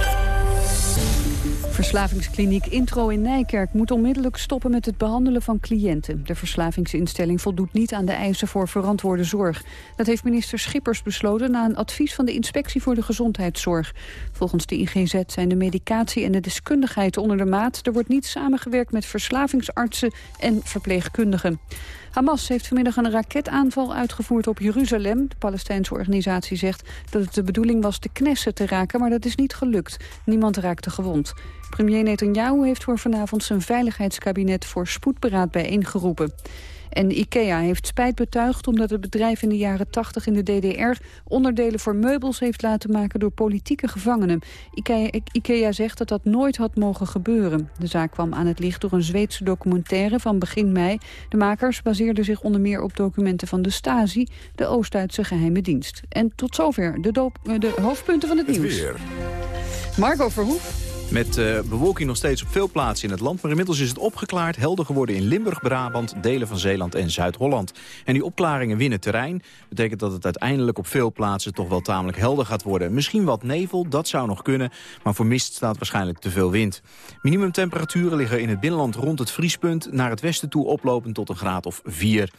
Verslavingskliniek Intro in Nijkerk moet onmiddellijk stoppen met het behandelen van cliënten. De verslavingsinstelling voldoet niet aan de eisen voor verantwoorde zorg. Dat heeft minister Schippers besloten na een advies van de Inspectie voor de Gezondheidszorg. Volgens de IGZ zijn de medicatie en de deskundigheid onder de maat. Er wordt niet samengewerkt met verslavingsartsen en verpleegkundigen. Hamas heeft vanmiddag een raketaanval uitgevoerd op Jeruzalem. De Palestijnse organisatie zegt dat het de bedoeling was de Knesset te raken, maar dat is niet gelukt. Niemand raakte gewond. Premier Netanyahu heeft voor vanavond zijn veiligheidskabinet voor spoedberaad bijeengeroepen. En IKEA heeft spijt betuigd omdat het bedrijf in de jaren 80 in de DDR onderdelen voor meubels heeft laten maken door politieke gevangenen. IKEA, IKEA zegt dat dat nooit had mogen gebeuren. De zaak kwam aan het licht door een Zweedse documentaire van begin mei. De makers baseerden zich onder meer op documenten van de Stasi, de Oost-Duitse geheime dienst. En tot zover de, de hoofdpunten van het, het nieuws. Weer. Marco Verhoef. Met uh, bewolking nog steeds op veel plaatsen in het land. Maar inmiddels is het opgeklaard, helder geworden in Limburg, Brabant... delen van Zeeland en Zuid-Holland. En die opklaringen winnen terrein. Betekent dat het uiteindelijk op veel plaatsen toch wel tamelijk helder gaat worden. Misschien wat nevel, dat zou nog kunnen. Maar voor mist staat waarschijnlijk te veel wind. Minimumtemperaturen liggen in het binnenland rond het vriespunt... naar het westen toe oplopend tot een graad of 4.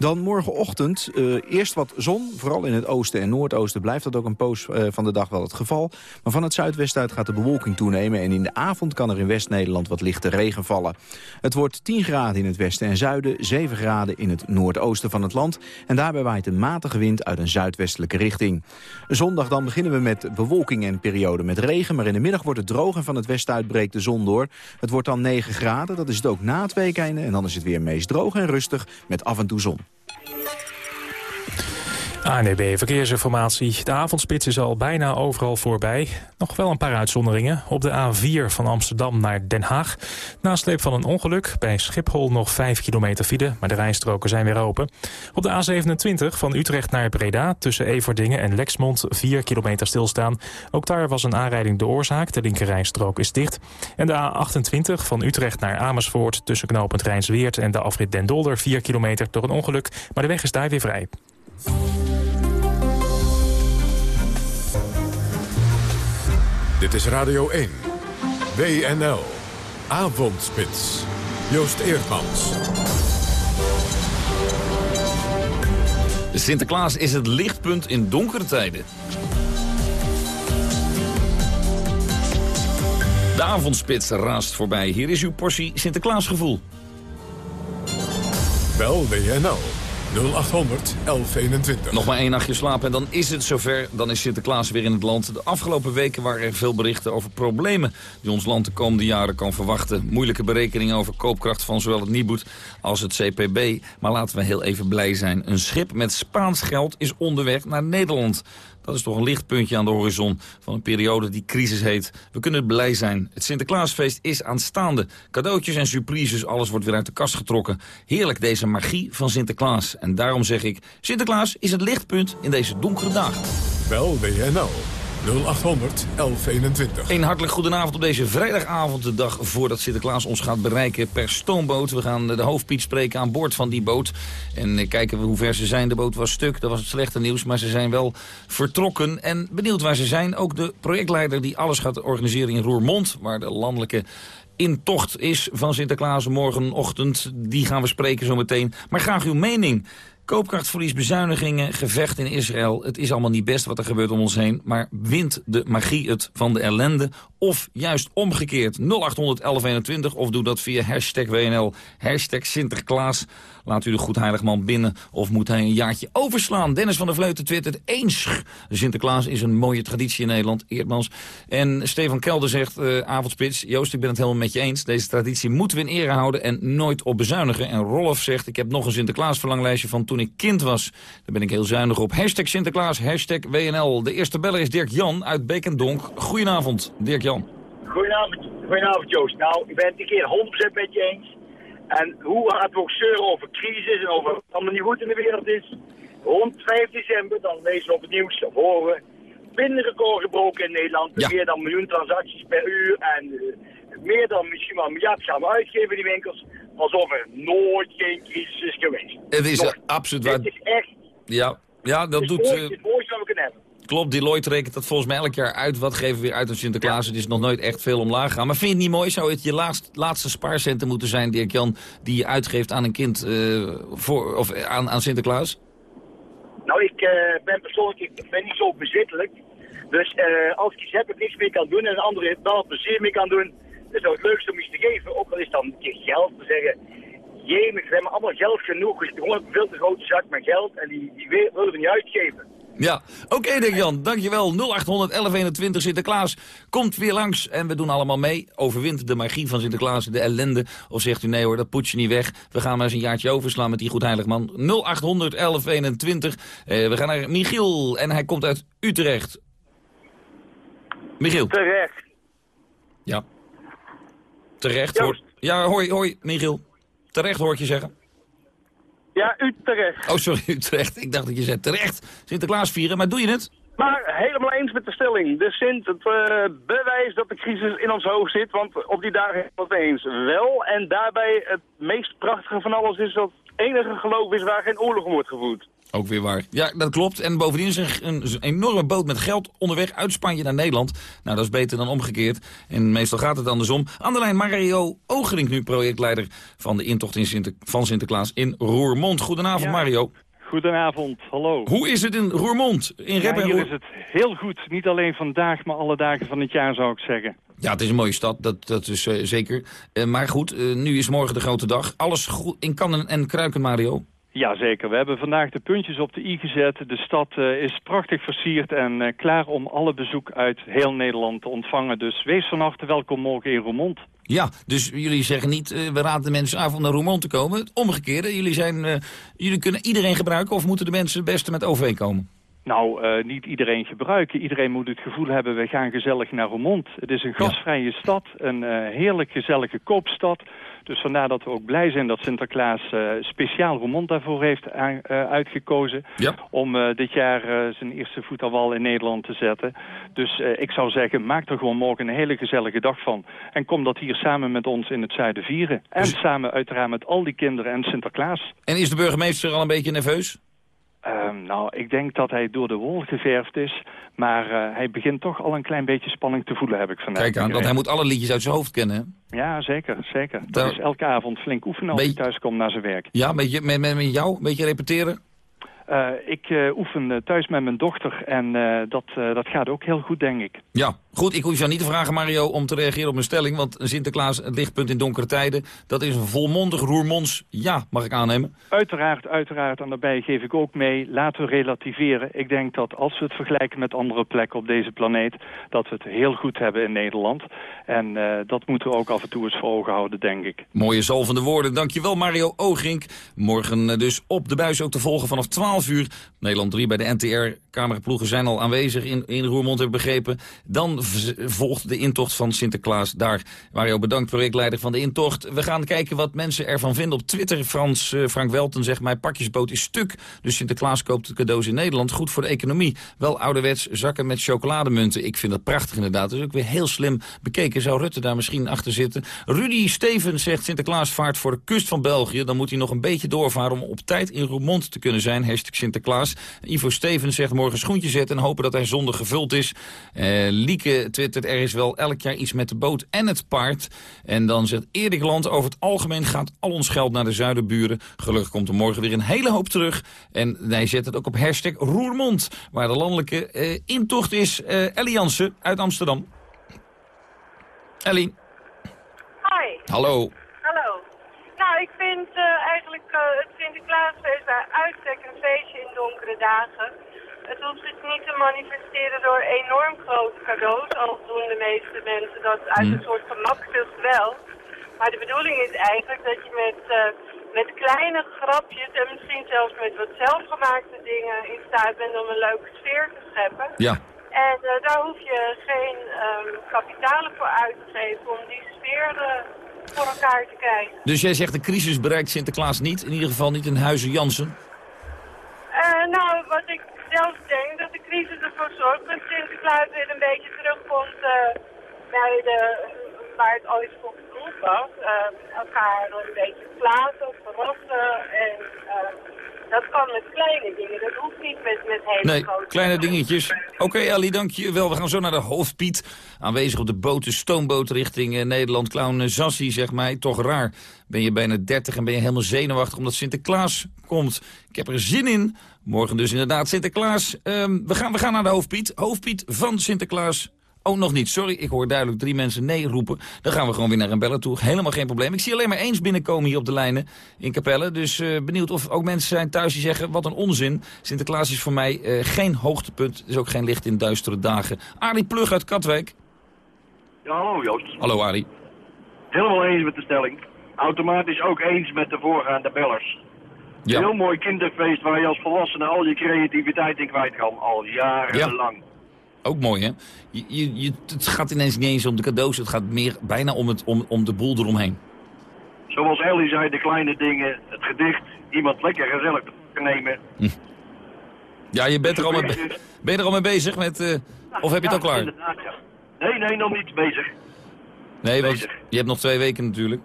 Dan morgenochtend uh, eerst wat zon. Vooral in het oosten en noordoosten blijft dat ook een poos uh, van de dag wel het geval. Maar van het zuidwesten uit gaat de bewolking toenemen. En in de avond kan er in West-Nederland wat lichte regen vallen. Het wordt 10 graden in het westen en zuiden. 7 graden in het noordoosten van het land. En daarbij waait een matige wind uit een zuidwestelijke richting. Zondag dan beginnen we met bewolking en periode met regen. Maar in de middag wordt het droog en van het westen uit breekt de zon door. Het wordt dan 9 graden. Dat is het ook na het weekende. En dan is het weer meest droog en rustig met af en toe zon. Yeah. ANEB Verkeersinformatie. De avondspits is al bijna overal voorbij. Nog wel een paar uitzonderingen. Op de A4 van Amsterdam naar Den Haag. Nasleep van een ongeluk. Bij Schiphol nog 5 kilometer file, maar de rijstroken zijn weer open. Op de A27 van Utrecht naar Breda tussen Everdingen en Lexmond 4 kilometer stilstaan. Ook daar was een aanrijding de oorzaak. De linkerrijstrook is dicht. En de A28 van Utrecht naar Amersfoort tussen knooppunt Rijnsweert en de afrit Den Dolder 4 kilometer door een ongeluk. Maar de weg is daar weer vrij. Dit is Radio 1. WNL. Avondspits. Joost Eerdmans. Sinterklaas is het lichtpunt in donkere tijden. De avondspits raast voorbij. Hier is uw portie Sinterklaasgevoel. Bel WNL 0800 1121. Nog maar één nachtje slapen en dan is het zover. Dan is Sinterklaas weer in het land. De afgelopen weken waren er veel berichten over problemen... die ons land de komende jaren kan verwachten. Moeilijke berekeningen over koopkracht van zowel het Nieboet als het CPB. Maar laten we heel even blij zijn. Een schip met Spaans geld is onderweg naar Nederland. Dat is toch een lichtpuntje aan de horizon van een periode die crisis heet. We kunnen blij zijn. Het Sinterklaasfeest is aanstaande. Cadeautjes en surprises, alles wordt weer uit de kast getrokken. Heerlijk deze magie van Sinterklaas. En daarom zeg ik, Sinterklaas is het lichtpunt in deze donkere dagen. Bel WNL 0800 1121. Een hartelijk goedenavond op deze vrijdagavond, de dag voordat Sinterklaas ons gaat bereiken per stoomboot. We gaan de hoofdpiet spreken aan boord van die boot. En eh, kijken hoe ver ze zijn. De boot was stuk, dat was het slechte nieuws, maar ze zijn wel vertrokken. En benieuwd waar ze zijn. Ook de projectleider die alles gaat organiseren in Roermond, waar de landelijke intocht is van Sinterklaas morgenochtend. Die gaan we spreken zometeen. Maar graag uw mening. Koopkrachtverlies, bezuinigingen, gevecht in Israël. Het is allemaal niet best wat er gebeurt om ons heen. Maar wint de magie het van de ellende? Of juist omgekeerd 0800 1121 of doe dat via hashtag WNL, hashtag Sinterklaas. Laat u de goedheiligman binnen of moet hij een jaartje overslaan? Dennis van der Vleuten twittert eens. Sinterklaas is een mooie traditie in Nederland, Eerdmans. En Stefan Kelder zegt, uh, avondspits, Joost ik ben het helemaal met je eens. Deze traditie moeten we in ere houden en nooit op bezuinigen. En Rolf zegt, ik heb nog een Sinterklaas verlanglijstje van toen ik kind was. Daar ben ik heel zuinig op. Hashtag Sinterklaas, hashtag WNL. De eerste beller is Dirk Jan uit Beekendonk. Goedenavond, Dirk Jan. Goedenavond, goedenavond Joost. Nou, ik ben het een keer 100% met je eens. En hoe hard we ook zeuren over crisis en over wat allemaal niet goed in de wereld is. Rond 5 december, dan lezen we op het nieuws of horen binnenrecord gebroken in Nederland. Meer dan een miljoen transacties per uur en uh, meer dan misschien wel een miljard gaan we uitgeven in die winkels. Alsof er nooit geen crisis is geweest. Het is absoluut waar. Het is echt... Ja, ja dat doet... Mooi, het mooiste wat we kunnen hebben. Klopt, Deloitte rekent dat volgens mij elk jaar uit. Wat geven we weer uit aan Sinterklaas? Het is nog nooit echt veel omlaag gaan. Maar vind je het niet mooi? Zou het je laatst, laatste spaarcenten moeten zijn, Dirk-Jan... die je uitgeeft aan een kind uh, voor, of aan, aan Sinterklaas? Nou, ik uh, ben persoonlijk ik ben niet zo bezittelijk. Dus uh, als ik iets heb, ik niks meer kan doen... en een andere wel plezier mee kan doen... is het het leukste om iets te geven. Ook al is dan een keer geld te zeggen... Jemig, we hebben allemaal geld genoeg. Dus gewoon een veel te grote zak met geld... en die, die willen we niet uitgeven. Ja, oké okay, Dirk Jan, dankjewel. 0800 1121 Sinterklaas komt weer langs en we doen allemaal mee. Overwint de magie van Sinterklaas de ellende? Of zegt u nee hoor, dat poet je niet weg. We gaan maar eens een jaartje overslaan met die goedheiligman. 0800 1121. Uh, we gaan naar Michiel en hij komt uit Utrecht. Michiel. Terecht. Ja. Terecht. Hoor. Ja, hoi, hoi Michiel. Terecht hoor ik je zeggen. Ja, Utrecht. Oh, sorry, Utrecht. Ik dacht dat je zei terecht Sinterklaas vieren, maar doe je het? Maar helemaal eens met de stelling. De Sint, het uh, bewijs dat de crisis in ons hoofd zit, want op die dagen het eens wel. En daarbij het meest prachtige van alles is dat het enige geloof is waar geen oorlog om wordt gevoerd. Ook weer waar. Ja, dat klopt. En bovendien is er een, een, enorme boot met geld onderweg uit Spanje naar Nederland. Nou, dat is beter dan omgekeerd. En meestal gaat het andersom. Aan de lijn Mario Ogerink, nu projectleider van de intocht in Sinter, van Sinterklaas in Roermond. Goedenavond, ja. Mario. Goedenavond, hallo. Hoe is het in Roermond? In ja, hier is het heel goed. Niet alleen vandaag, maar alle dagen van het jaar zou ik zeggen. Ja, het is een mooie stad, dat, dat is uh, zeker. Uh, maar goed, uh, nu is morgen de grote dag. Alles goed in kannen en kruiken, Mario? Jazeker, we hebben vandaag de puntjes op de i gezet. De stad uh, is prachtig versierd en uh, klaar om alle bezoek uit heel Nederland te ontvangen. Dus wees van harte welkom morgen in Roermond. Ja, dus jullie zeggen niet, uh, we raden de mensen af om naar Roermond te komen. Het omgekeerde, jullie, zijn, jullie kunnen iedereen gebruiken of moeten de mensen het beste met OV komen? Nou, uh, niet iedereen gebruiken. Iedereen moet het gevoel hebben, we gaan gezellig naar Roermond. Het is een gasvrije ja. stad, een uh, heerlijk gezellige koopstad. Dus vandaar dat we ook blij zijn dat Sinterklaas uh, speciaal Roermond daarvoor heeft aan, uitgekozen. Ja. Om dit jaar zijn eerste voet al in Nederland te zetten. Dus ik zou zeggen, maak er gewoon morgen een hele gezellige dag van. En kom dat hier samen met ons in het zuiden vieren. En dus... samen uiteraard met al die kinderen en Sinterklaas. En is de burgemeester al een beetje nerveus? Um, nou, ik denk dat hij door de wol geverfd is. Maar uh, hij begint toch al een klein beetje spanning te voelen, heb ik vandaag. Kijk aan, want hij moet alle liedjes uit zijn hoofd kennen? Ja, zeker, zeker. Dat is elke avond flink oefenen als hij thuis komt naar zijn werk. Ja, met, met, met jou? Een beetje repeteren? Uh, ik uh, oefen thuis met mijn dochter en dat, dat gaat ook heel goed, denk ik. Ja, Goed, ik hoef jou niet te vragen, Mario, om te reageren op mijn stelling. Want Sinterklaas, het lichtpunt in donkere tijden... dat is een volmondig roermonds ja, mag ik aannemen? Uiteraard, uiteraard. En daarbij geef ik ook mee, laten we relativeren. Ik denk dat als we het vergelijken met andere plekken op deze planeet... dat we het heel goed hebben in Nederland. En uh, dat moeten we ook af en toe eens voor ogen houden, denk ik. Mooie zalvende woorden. Dankjewel, Mario Oogrink. Morgen dus op de buis ook te volgen vanaf 12 uur. Nederland 3 bij de NTR. Cameraploegen zijn al aanwezig in, in Roermond, heb ik begrepen. Dan volgt de intocht van Sinterklaas daar. Mario, bedankt, projectleider van de intocht. We gaan kijken wat mensen ervan vinden op Twitter. Frans, uh, Frank Welten zegt mij, pakjesboot is stuk. Dus Sinterklaas koopt de cadeaus in Nederland. Goed voor de economie. Wel ouderwets zakken met chocolademunten. Ik vind dat prachtig inderdaad. Dat is ook weer heel slim bekeken. Zou Rutte daar misschien achter zitten? Rudy Stevens zegt Sinterklaas vaart voor de kust van België. Dan moet hij nog een beetje doorvaren om op tijd in Roermond te kunnen zijn. Hashtag Sinterklaas. Ivo Stevens zegt morgen schoentje zetten en hopen dat hij zondag gevuld is. Uh, Lieke twittert, er is wel elk jaar iets met de boot en het paard. En dan zegt Erik Land, over het algemeen gaat al ons geld naar de zuidenburen. Gelukkig komt er morgen weer een hele hoop terug. En hij zet het ook op hashtag Roermond, waar de landelijke uh, intocht is. Uh, Ellie Jansen uit Amsterdam. Ellie. Hi. Hallo. Hallo. Nou, ik vind uh, eigenlijk uh, het Sinterklaasfeest bij uitstek een feestje in donkere dagen. Het hoeft zich niet te manifesteren door enorm grote cadeaus, al doen de meeste mensen dat uit een soort gemakzucht wel. Maar de bedoeling is eigenlijk dat je met, uh, met kleine grapjes en misschien zelfs met wat zelfgemaakte dingen in staat bent om een leuke sfeer te scheppen. Ja. En uh, daar hoef je geen um, kapitalen voor uit te geven om die sfeer uh, voor elkaar te krijgen. Dus jij zegt de crisis bereikt Sinterklaas niet, in ieder geval niet in Huizen Jansen? nou, wat ik zelf denk, dat de crisis ervoor zorgt dat Sinterklaas weer een beetje terugkomt bij de, waar het ooit voor bedoeld was. elkaar een beetje plaatsen, verrassen en dat kan met kleine dingen, dat hoeft niet met, met hele nee, grote kleine dingetjes. Oké okay, Ellie, dank je wel. We gaan zo naar de hoofdpiet. Aanwezig op de boot, de stoomboot richting uh, Nederland. Clown Zassi zegt mij, toch raar. Ben je bijna 30 en ben je helemaal zenuwachtig omdat Sinterklaas komt. Ik heb er zin in. Morgen dus inderdaad Sinterklaas. Um, we, gaan, we gaan naar de hoofdpiet. Hoofdpiet van Sinterklaas Oh, nog niet. Sorry, ik hoor duidelijk drie mensen nee roepen. Dan gaan we gewoon weer naar een bellen toe. Helemaal geen probleem. Ik zie alleen maar eens binnenkomen hier op de lijnen in Capelle. Dus uh, benieuwd of ook mensen zijn thuis die zeggen... wat een onzin. Sinterklaas is voor mij uh, geen hoogtepunt. Is ook geen licht in duistere dagen. Arie Plug uit Katwijk. Ja, hallo Joost. Hallo Arie. Helemaal eens met de stelling. Automatisch ook eens met de voorgaande bellers. Ja. Een heel mooi kinderfeest waar je als volwassene al je creativiteit in kwijt kan. Al jarenlang. Ja. Ook mooi, hè? Je, je, je, het gaat ineens niet eens om de cadeaus. Het gaat meer bijna om, het, om, om de boel eromheen. Zoals Ellie zei, de kleine dingen, het gedicht, iemand lekker gezellig te nemen. Hm. Ja, je bent er al mee, be ben je er al mee bezig? Met, uh, of heb je het al klaar? Inderdaad, ja. Nee, nee, nog niet bezig. Nee, want je hebt nog twee weken natuurlijk.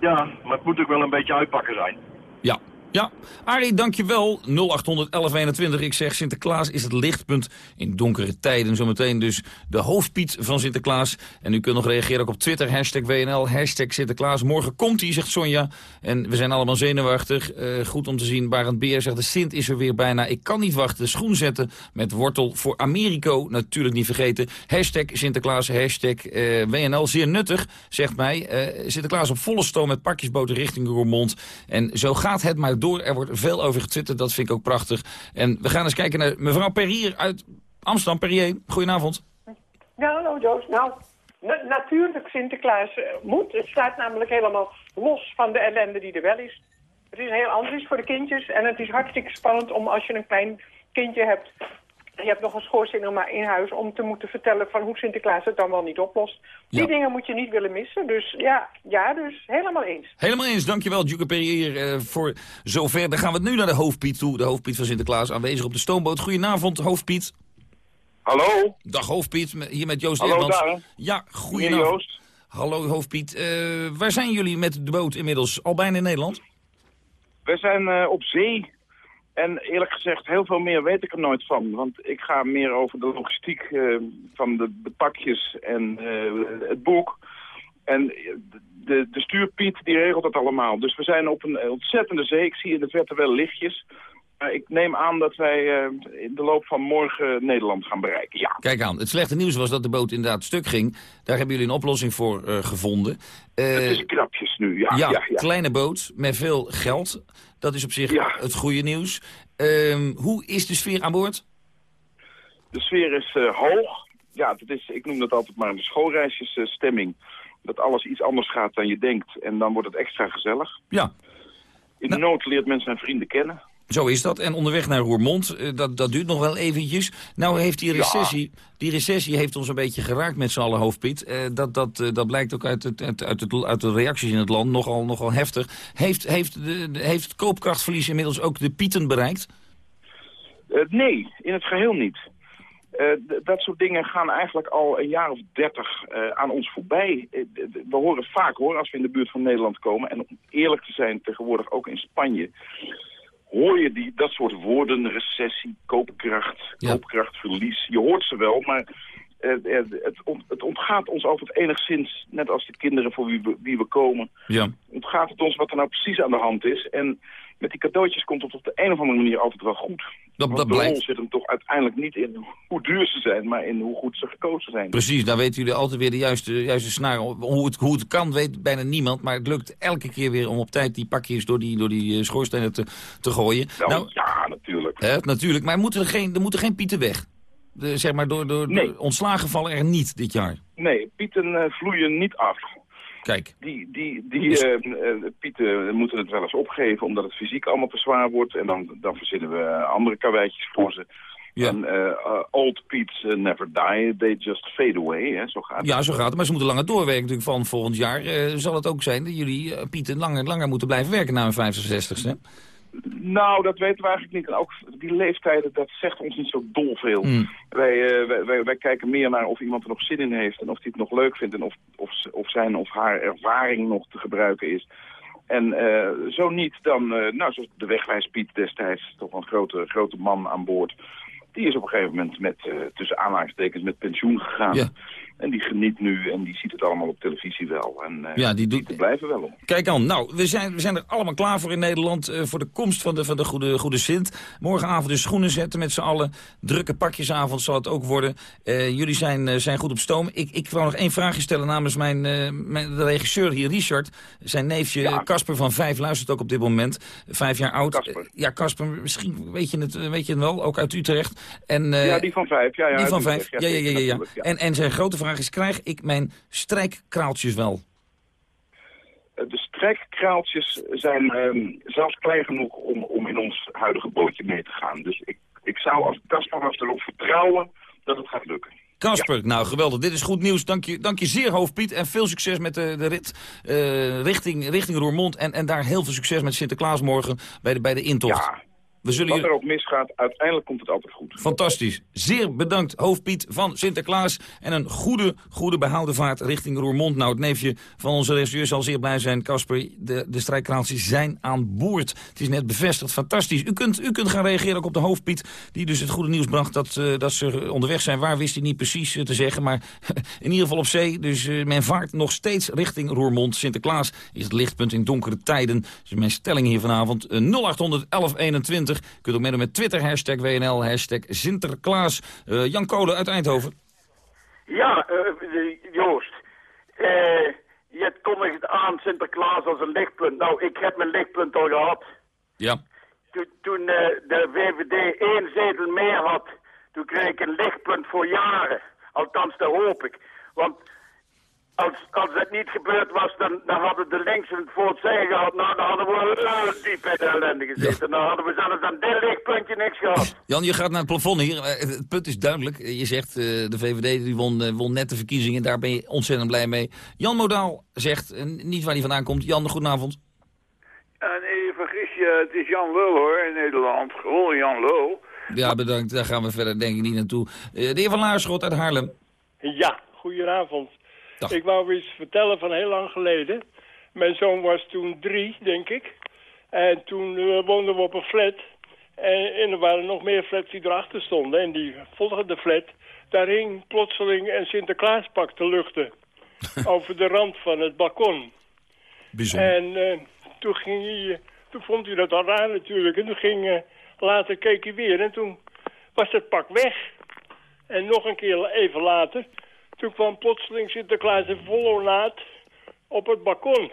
Ja, maar het moet ook wel een beetje uitpakken zijn. Ja, Arie, dankjewel. 0800 1121. Ik zeg, Sinterklaas is het lichtpunt in donkere tijden. Zometeen dus de hoofdpiet van Sinterklaas. En u kunt nog reageren ook op Twitter, hashtag WNL, hashtag Sinterklaas. Morgen komt hij, zegt Sonja. En we zijn allemaal zenuwachtig. Uh, goed om te zien, Barend Beer zegt, de Sint is er weer bijna. Ik kan niet wachten, schoen zetten met wortel voor Americo. Natuurlijk niet vergeten. Hashtag Sinterklaas, hashtag uh, WNL. Zeer nuttig, zegt mij. Uh, Sinterklaas op volle stoom met pakjesboten richting Roermond. En zo gaat het maar door. Er wordt veel over getwitterd, dat vind ik ook prachtig. En we gaan eens kijken naar mevrouw Perrier uit Amsterdam. Perrier, goedenavond. Ja, hallo Joost. Nou, na natuurlijk Sinterklaas uh, moet. Het staat namelijk helemaal los van de ellende die er wel is. Het is heel anders voor de kindjes en het is hartstikke spannend om als je een klein kindje hebt je hebt nog een schoorsteen in huis om te moeten vertellen van hoe Sinterklaas het dan wel niet oplost. Die Ja. dingen moet je niet willen missen. Dus ja, ja dus helemaal eens. Helemaal eens, dankjewel Duke Perrier eh, voor zover. Dan gaan we nu naar de hoofdpiet toe, de hoofdpiet van Sinterklaas, aanwezig op de stoomboot. Goedenavond, hoofdpiet. Hallo. Dag hoofdpiet, hier met Joost Hallo, Eerdmans. daar. Ja, goedenavond. Joost. Hallo hoofdpiet, Eh, waar zijn jullie met de boot inmiddels? Al bijna in Nederland? We zijn eh, op zee. En eerlijk gezegd, heel veel meer weet ik er nooit van. Want ik ga meer over de logistiek eh, van de, de pakjes en eh, het boek. En de, de stuurpiet die regelt dat allemaal. Dus we zijn op een ontzettende zee. Ik zie in de verte wel lichtjes. Maar ik neem aan dat wij eh, in de loop van morgen Nederland gaan bereiken, ja. Kijk aan, het slechte nieuws was dat de boot inderdaad stuk ging. Daar hebben jullie een oplossing voor gevonden. Het is knapjes nu, ja. ja, ja, ja. kleine boot met veel geld. Dat is op zich het goede nieuws. Ehm, hoe is de sfeer aan boord? De sfeer is eh, hoog. Ja, het is, ik noem dat altijd maar een schoolreisjesstemming. dat alles iets anders gaat dan je denkt. En dan wordt het extra gezellig. Ja. In de nood leert men zijn vrienden kennen. Zo is dat. En onderweg naar Roermond, eh, dat, dat duurt nog wel eventjes. Nou heeft die recessie, die recessie heeft ons een beetje geraakt met z'n allen, hoofdpiet. Eh, dat, dat, eh, dat blijkt ook uit, het, uit, het, uit de reacties in het land nogal, nogal heftig. Heeft, heeft, de, heeft het koopkrachtverlies inmiddels ook de pieten bereikt? Nee, in het geheel niet. Dat soort dingen gaan eigenlijk al een jaar of dertig aan ons voorbij. We horen vaak hoor, als we in de buurt van Nederland komen... en om eerlijk te zijn, tegenwoordig ook in Spanje... hoor je die, dat soort woorden, recessie, koopkracht, koopkrachtverlies. Je hoort ze wel, maar eh, het, ont- het ontgaat ons altijd enigszins... net als de kinderen voor wie we, wie we komen... Ja. ontgaat het ons wat er nou precies aan de hand is. En met die cadeautjes komt het op de een of andere manier altijd wel goed. Dat, dat de blijkt. rol zit hem toch uiteindelijk niet in hoe duur ze zijn, maar in hoe goed ze gekozen zijn. Precies, daar weten jullie altijd weer de juiste, juiste snaar. Hoe het, hoe het kan weet bijna niemand, maar het lukt elke keer weer om op tijd die pakjes door die, door die eh, schoorstenen te, te gooien. Nou, ja, natuurlijk. Hè, natuurlijk, maar er moeten, er geen, er moeten geen pieten weg. De, zeg maar, door, door, door ontslagen vallen er niet dit jaar. Nee, pieten eh, vloeien niet af. Kijk. Die, die, die eh, eh, pieten moeten het wel eens opgeven omdat het fysiek allemaal te zwaar wordt. En dan, dan verzinnen we andere karweitjes voor ze. En eh, eh, old Piets eh, never die, they just fade away. Hè, zo gaat het. Ja, zo gaat het. Maar ze moeten langer doorwerken natuurlijk van volgend jaar. eh, zal het ook zijn dat jullie, eh, Pieten, langer, langer moeten blijven werken na hun 65ste? Nou, dat weten we eigenlijk niet. En ook die leeftijden, dat zegt ons niet zo dol veel. Wij, eh, wij, wij, wij kijken meer naar of iemand er nog zin in heeft... en of hij het nog leuk vindt en of, of, zijn of haar ervaring nog te gebruiken is. En eh, zo niet, dan, eh, nou, zoals de wegwijspiet destijds, toch een grote, grote man aan boord... die is op een gegeven moment met, tussen aanhalingstekens, met pensioen gegaan. Ja. En die geniet nu en die ziet het allemaal op televisie wel. En eh, Ja, die doet- blijven wel om. Kijk aan, nou, we zijn, we zijn er allemaal klaar voor in Nederland... eh, voor de komst van de, van de goede, goede Sint. Morgenavond de schoenen zetten met z'n allen. Drukke pakjesavond zal het ook worden. Eh, jullie zijn, zijn goed op stoom. Ik, ik wou nog één vraagje stellen namens mijn, mijn de regisseur hier, Richard. Zijn neefje Casper van Vijf luistert ook op dit moment. Vijf jaar oud. Ja, Casper, misschien weet je, het, weet je het wel, ook uit Utrecht. En, ja, die van vijf. Ja, ja, die van Utrecht. vijf, ja, ja, ja. ja, ja. En, en zijn grote vraag is, krijg ik mijn strijkkraaltjes wel? Eh, De strijkkraaltjes zijn ehm, zelfs klein genoeg om, om in ons huidige bootje mee te gaan. Dus ik, ik zou als Casper was erop vertrouwen dat het gaat lukken. Kasper, nou geweldig. Dit is goed nieuws. Dank je, dank je zeer, hoofdpiet. En veel succes met de, de rit eh, richting, richting Roermond. En, en daar heel veel succes met Sinterklaas morgen bij de, bij de intocht. Als zullen Wat er ook misgaat, uiteindelijk komt het altijd goed. Fantastisch. Zeer bedankt, hoofdpiet van Sinterklaas. En een goede, goede behouden vaart richting Roermond. Nou, het neefje van onze regisseur zal zeer blij zijn. Casper, de, de zijn aan boord. Het is net bevestigd. Fantastisch. U kunt, u kunt gaan reageren ook op de hoofdpiet... die dus het goede nieuws bracht dat, eh, dat ze onderweg zijn. Waar wist hij niet precies eh, te zeggen, maar <laughs> in ieder geval op zee. Dus uh, men vaart nog steeds richting Roermond. Sinterklaas is het lichtpunt in donkere tijden. Dus mijn stelling hier vanavond. 081121. Je kunt ook meedoen met Twitter, hashtag WNL, hashtag Sinterklaas. Eh, Jan Kolen uit Eindhoven. Ja, eh, Joost. Eh, je kondigt aan Sinterklaas als een lichtpunt. Nou, ik heb mijn lichtpunt al gehad. Ja. Toen, toen de VVD één zetel meer had, toen kreeg ik een lichtpunt voor jaren. Althans, dat hoop ik. Want als, als dat niet gebeurd was, dan, dan hadden de linksen het voor het zeggen gehad. Nou, dan hadden we uh, diep in de ellende gezeten. Dan hadden we zelfs aan dit lichtpuntje niks gehad. Jan, je gaat naar het plafond hier. Eh, Het punt is duidelijk. Je zegt, eh, de VVD die won, eh, won net de verkiezingen. Daar ben je ontzettend blij mee. Jan Modaal zegt, niet waar hij vandaan komt. Jan, goedenavond. Ja, nee, vergis je, het is Jan Lul hoor, in Nederland. Gewoon Jan Lul. Ja, bedankt. Daar gaan we verder denk ik niet naartoe. Eh, de heer Van Laarschot uit Haarlem. Ja, goedenavond. Ik wou iets vertellen van heel lang geleden. Mijn zoon was toen drie, denk ik. En toen eh, woonden we op een flat. En, en er waren nog meer flats die erachter stonden. En die volgende flat, daar hing plotseling een Sinterklaaspak te luchten. <laughs> over de rand van het balkon. Bijzonder. En eh, toen, ging hij, toen vond hij dat al raar natuurlijk. En toen ging eh, Later keek hij weer en toen was het pak weg. En nog een keer even later, toen kwam plotseling Sinterklaas in volle ornaat op het balkon.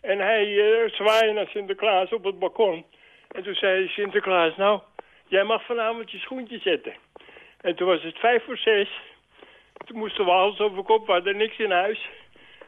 En hij eh, zwaaide naar Sinterklaas op het balkon. En toen zei Sinterklaas, nou, jij mag vanavond je schoentje zetten. En toen was het vijf voor zes. Toen moesten we alles over kop, we hadden niks in huis.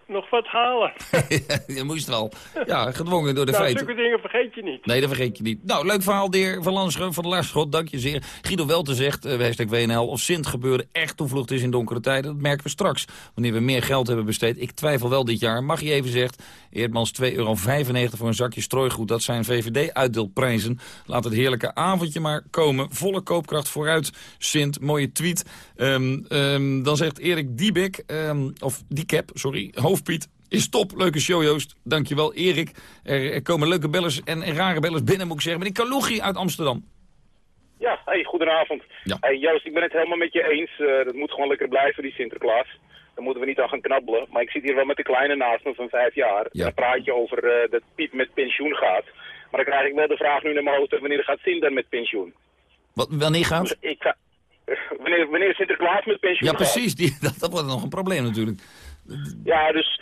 Nog wat halen. <laughs> je moest wel. Ja, gedwongen door de nou, feiten. zulke dingen vergeet je niet. Nee, dat vergeet je niet. Nou, leuk verhaal, de heer Van Lanschot van de Laarschot. Dank je zeer. Guido Welte zegt, uh, hashtag WNL, of Sint gebeuren echt toevlucht is in donkere tijden. Dat merken we straks, wanneer we meer geld hebben besteed. Ik twijfel wel dit jaar. Mag je even zegt, Eerdmans 2,95 euro voor een zakje strooigoed. Dat zijn VVD-uitdeelprijzen. Laat het heerlijke avondje maar komen. Volle koopkracht vooruit, Sint. Mooie tweet. Um, um, dan zegt Erik Diebik, um, of Diekep, sorry, hoofdpiet. Is top, leuke show Joost. Dankjewel Erik. Er, er komen leuke bellers en, en, rare bellers binnen moet ik zeggen. Meneer Kalugi uit Amsterdam. Ja, hey, goedenavond. Ja. Hey, Joost, ik ben het helemaal met je eens. Uh, dat moet gewoon lekker blijven, die Sinterklaas. Daar moeten we niet aan gaan knabbelen. Maar ik zit hier wel met de kleine naast me van vijf jaar. Ja. Dan praat je over uh, dat Piet met pensioen gaat. Maar dan krijg ik wel de vraag nu naar mijn hoofd, wanneer gaat Sint dan met pensioen? Wat, wanneer gaat? Dus ik ga, <laughs> wanneer, wanneer Sinterklaas met pensioen Ja, precies. Die, <laughs> dat, dat wordt nog een probleem natuurlijk. Ja, dus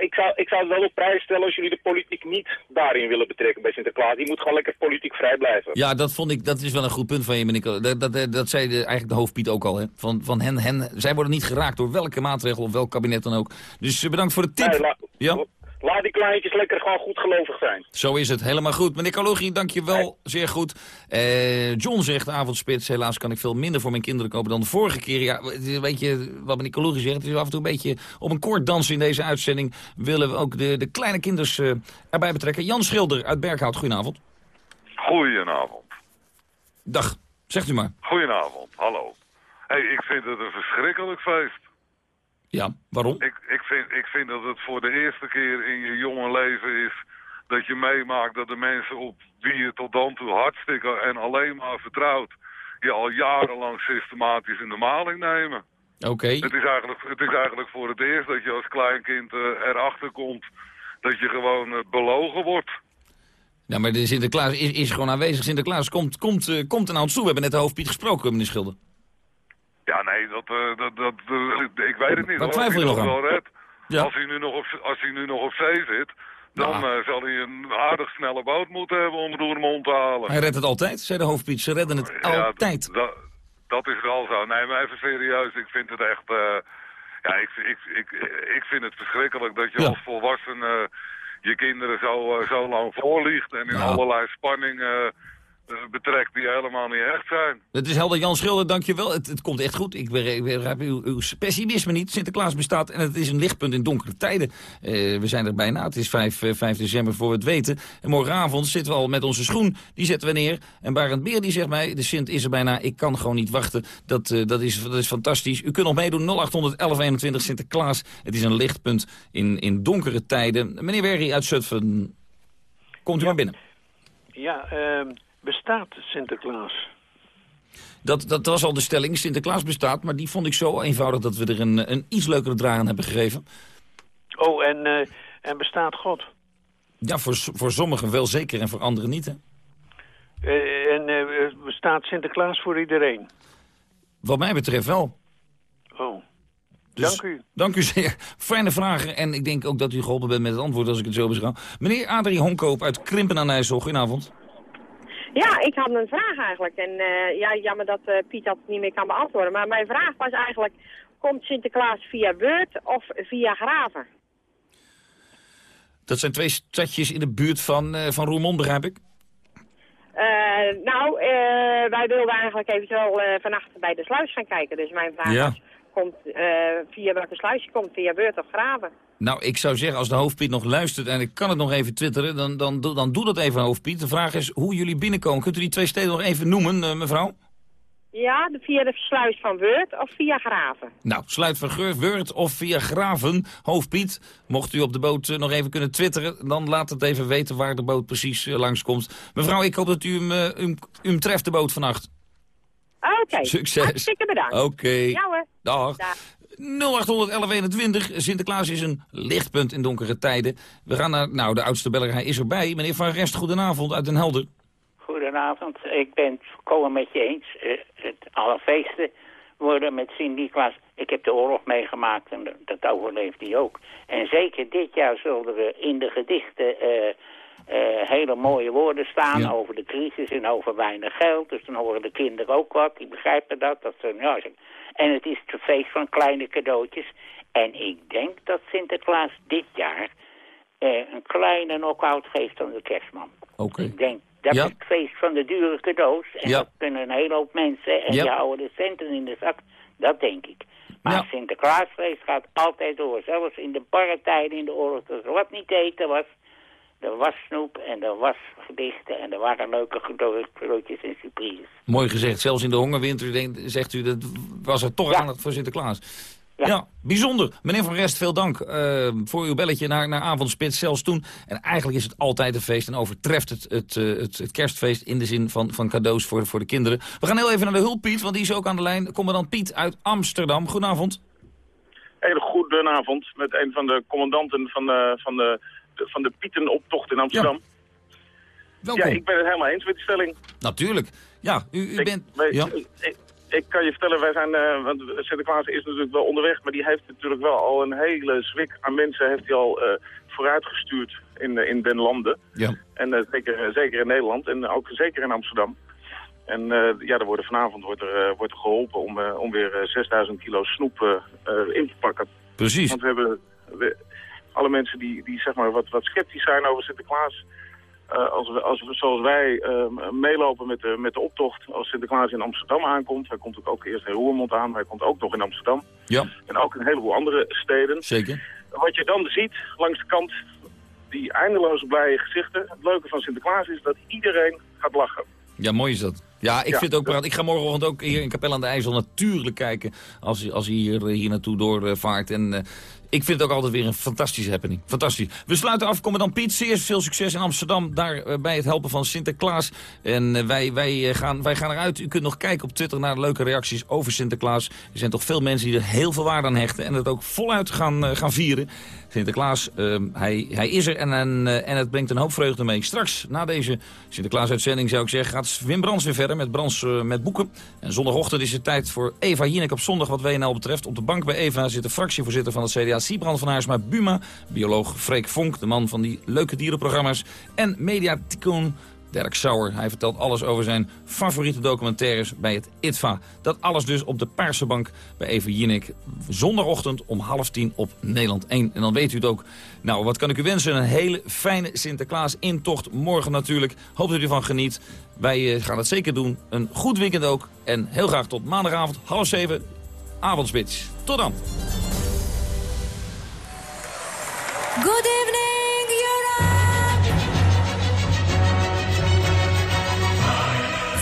ik zou, ik zou het wel op prijs stellen als jullie de politiek niet daarin willen betrekken bij Sinterklaas. Die moet gewoon lekker politiek vrij blijven. Ja, dat vond ik, dat is wel een goed punt van je, meneer. Dat, dat, dat zei de, eigenlijk de hoofdpiet ook al. Hè. Van, van hen, hen, zij worden niet geraakt door welke maatregel of welk kabinet dan ook. Dus bedankt voor de tip. Nee, la, ja? Laat die kleintjes lekker gewoon goed gelovig zijn. Zo is het, helemaal goed. Meneer Kalogie, dank je wel, zeer goed. Uh, John zegt, avondspits, helaas kan ik veel minder voor mijn kinderen kopen dan de vorige keer. Ja, weet je wat meneer Kalogie zegt? Het is af en toe een beetje op een koord dansen in deze uitzending. Willen we ook de, de kleine kinders uh, erbij betrekken. Jan Schilder uit Berkhout, goedenavond. Goedenavond. Dag, zegt u maar. Goedenavond, hallo. Hey, ik vind het een verschrikkelijk feest. Ja, waarom? Ik, ik, vind, ik vind dat het voor de eerste keer in je jonge leven is dat je meemaakt dat de mensen op wie je tot dan toe hartstikke en alleen maar vertrouwt, je al jarenlang systematisch in de maling nemen. Oké. Okay. Het, is eigenlijk, het is eigenlijk voor het eerst dat je als kleinkind uh, erachter komt dat je gewoon uh, belogen wordt. Nou, maar de Sinterklaas is, is gewoon aanwezig. Sinterklaas komt, komt, uh, komt er ons toe. We hebben net de hoofdpiet gesproken, meneer Schilder. Ja, nee, dat, uh, dat, dat, uh, ik weet het niet. Waar twijfel je nog aan? Wel red. Ja. Als, hij nu nog op, als hij nu nog op zee zit, dan ja. uh, zal hij een aardig snelle boot moeten hebben om het door mond te halen. Hij redt het altijd, zei de hoofdpiet. Ze redden het ja, altijd. Dat, dat is wel zo. Nee, maar even serieus. Ik vind het echt... Uh, ja, ik, ik, ik, ik vind het verschrikkelijk dat je ja. als volwassene je kinderen zo, zo lang voorliegt en in allerlei spanningen betrekt die helemaal niet echt zijn. Het is helder, Jan Schilder, dankjewel. Het, het komt echt goed. Ik begrijp uw, uw pessimisme niet. Sinterklaas bestaat en het is een lichtpunt in donkere tijden. Uh, we zijn er bijna. Het is 5, uh, 5 december voor we het weten. En morgenavond zitten we al met onze schoen. Die zetten we neer. En Barend Beer die zegt mij, de Sint is er bijna. Ik kan gewoon niet wachten. Dat, uh, dat, is, dat is fantastisch. U kunt nog meedoen. 0800 1121 Sinterklaas. Het is een lichtpunt in, in donkere tijden. Meneer Werry uit Zutphen, komt u ja. maar binnen. Ja, uh bestaat Sinterklaas? Dat, dat was al de stelling. Sinterklaas bestaat, maar die vond ik zo eenvoudig dat we er een, een iets leukere draai aan hebben gegeven. Oh, en, uh, en bestaat God? Ja, voor, voor sommigen wel zeker en voor anderen niet, hè? Uh, en uh, bestaat Sinterklaas voor iedereen? Wat mij betreft wel. Oh. Dus, dank u. Dank u zeer. Fijne vragen. En ik denk ook dat u geholpen bent met het antwoord als ik het zo beschouw. Meneer Adrie Honkoop uit Krimpen aan IJssel. Goedenavond. Ja, ik had een vraag eigenlijk. En uh, ja, jammer dat uh, Piet dat niet meer kan beantwoorden. Maar mijn vraag was eigenlijk, komt Sinterklaas via Weurt of via Graven? Dat zijn twee stadjes in de buurt van, uh, van Roermond, begrijp ik? nou, wij wilden eigenlijk eventueel vannacht bij de sluis gaan kijken. Dus mijn vraag ja. was, komt via welke sluis je komt, via Weurt of Graven? Nou, ik zou zeggen, als de hoofdpiet nog luistert en ik kan het nog even twitteren, dan, dan, dan doe dat even, hoofdpiet. De vraag is hoe jullie binnenkomen. Kunt u die twee steden nog even noemen, uh, mevrouw? Ja, via de sluis van Weurt of via Graven. Nou, sluit van Weurt of via Graven. Hoofdpiet, mocht u op de boot uh, nog even kunnen twitteren, dan laat het even weten waar de boot precies uh, langskomt. Mevrouw, ik hoop dat u hem, u hem treft, de boot vannacht. Oké, okay. <laughs> Succes. Hartstikke bedankt. Oké. Okay. Ja hoor. Dag. Dag. 081121. Sinterklaas is een lichtpunt in donkere tijden. We gaan naar, nou, de oudste beller, hij is erbij. Meneer Van Rest, goedenavond uit Den Helder. Goedenavond. Ik ben het volkomen met je eens. Uh, het, alle feesten worden met Sint-Nicolaas. Ik heb de oorlog meegemaakt en dat overleefde hij ook. En zeker dit jaar zullen we in de gedichten uh, uh, hele mooie woorden staan over de crisis en over weinig geld. Dus dan horen de kinderen ook wat. Die begrijpen dat. dat ze, ja, en het is het feest van kleine cadeautjes. En ik denk dat Sinterklaas dit jaar een kleine knock-out geeft aan de kerstman. Oké. Ik denk dat is het feest van de dure cadeaus. En dat kunnen een hele hoop mensen en die houden de centen in de zak. Dat denk ik. Maar ja. Sinterklaasfeest gaat altijd door. Zelfs in de barre tijden in de oorlog. Dat er wat niet eten was. Er was snoep en er was gedichten en er waren leuke cadeautjes en surprises. Mooi gezegd. Zelfs in de hongerwinter zegt u, dat was er toch aandacht voor Sinterklaas. Ja. bijzonder. Meneer Van Rest, veel dank uh, voor uw belletje naar, naar Avondspits. Zelfs toen. En eigenlijk is het altijd een feest en overtreft het, het, uh, het, het, kerstfeest... in de zin van, van cadeaus voor, voor de kinderen. We gaan heel even naar de hulp, Piet, want die is ook aan de lijn. Commandant Piet uit Amsterdam. Goedenavond. Hele goedenavond. Met een van de commandanten van de, van de, van de Pietenoptocht in Amsterdam. Ja. Welkom. Ja, ik ben het helemaal eens met die stelling. Natuurlijk. Ja, u, u ik, bent... Wij, ja. ik, ik kan je vertellen, wij zijn, uh, want Sinterklaas is natuurlijk wel onderweg, maar die heeft natuurlijk wel al een hele zwik aan mensen heeft hij al uh, vooruitgestuurd in, in den landen. Ja. En zeker, zeker in Nederland en ook zeker in Amsterdam. En ja, er worden, vanavond wordt er, wordt er geholpen om, om weer 6000 kilo snoep in te pakken. Precies. Want we hebben we, alle mensen die, die zeg maar wat, wat sceptisch zijn over Sinterklaas, uh, als we, als we, zoals wij uh, meelopen met de, met de optocht als Sinterklaas in Amsterdam aankomt. Hij komt ook eerst in Roermond aan, maar hij komt ook nog in Amsterdam. Ja. En ook in een heleboel andere steden. Zeker. Wat je dan ziet langs de kant, die eindeloze blije gezichten. Het leuke van Sinterklaas is dat iedereen gaat lachen. Ja, mooi is dat. Ja, ik Ja, vind het ook praat. Ik ga morgenochtend ook hier in Capelle aan de IJssel natuurlijk kijken als, hij- als hij hier, hier naartoe doorvaart. En eh, ik vind het ook altijd weer een fantastische happening. Fantastisch. We sluiten af. Commandant Piet, zeer veel succes in Amsterdam. Daar eh, bij het helpen van Sinterklaas. En eh, wij, wij, eh, gaan, wij gaan eruit. U kunt nog kijken op Twitter naar de leuke reacties over Sinterklaas. Er zijn toch veel mensen die er heel veel waarde aan hechten. En het ook voluit gaan, gaan vieren. Sinterklaas, eh, hij, hij is er en, en, eh, en het brengt een hoop vreugde mee. Straks, na deze Sinterklaas-uitzending zou ik zeggen... gaat Wim Brands weer verder met Brands eh, met boeken. En zondagochtend is het tijd voor Eva Jinek op zondag wat WNL betreft. Op de bank bij Eva zit de fractievoorzitter van het CDA... Siebrand van Haarsma Buma, bioloog Freek Vonk... de man van die leuke dierenprogramma's... en mediaticoon Dirk Sauer. Hij vertelt alles over zijn favoriete documentaires bij het ITVA. Dat alles dus op de Paarse Bank bij Eva Jinek. Zondagochtend om half tien op Nederland 1. En dan weet u het ook. Nou, wat kan ik u wensen? Een hele fijne Sinterklaas-intocht. Morgen natuurlijk. Hoop dat u ervan geniet. Wij eh, gaan het zeker doen. Een goed weekend ook. En heel graag tot maandagavond, half zeven, avondspits. Tot dan. Good evening,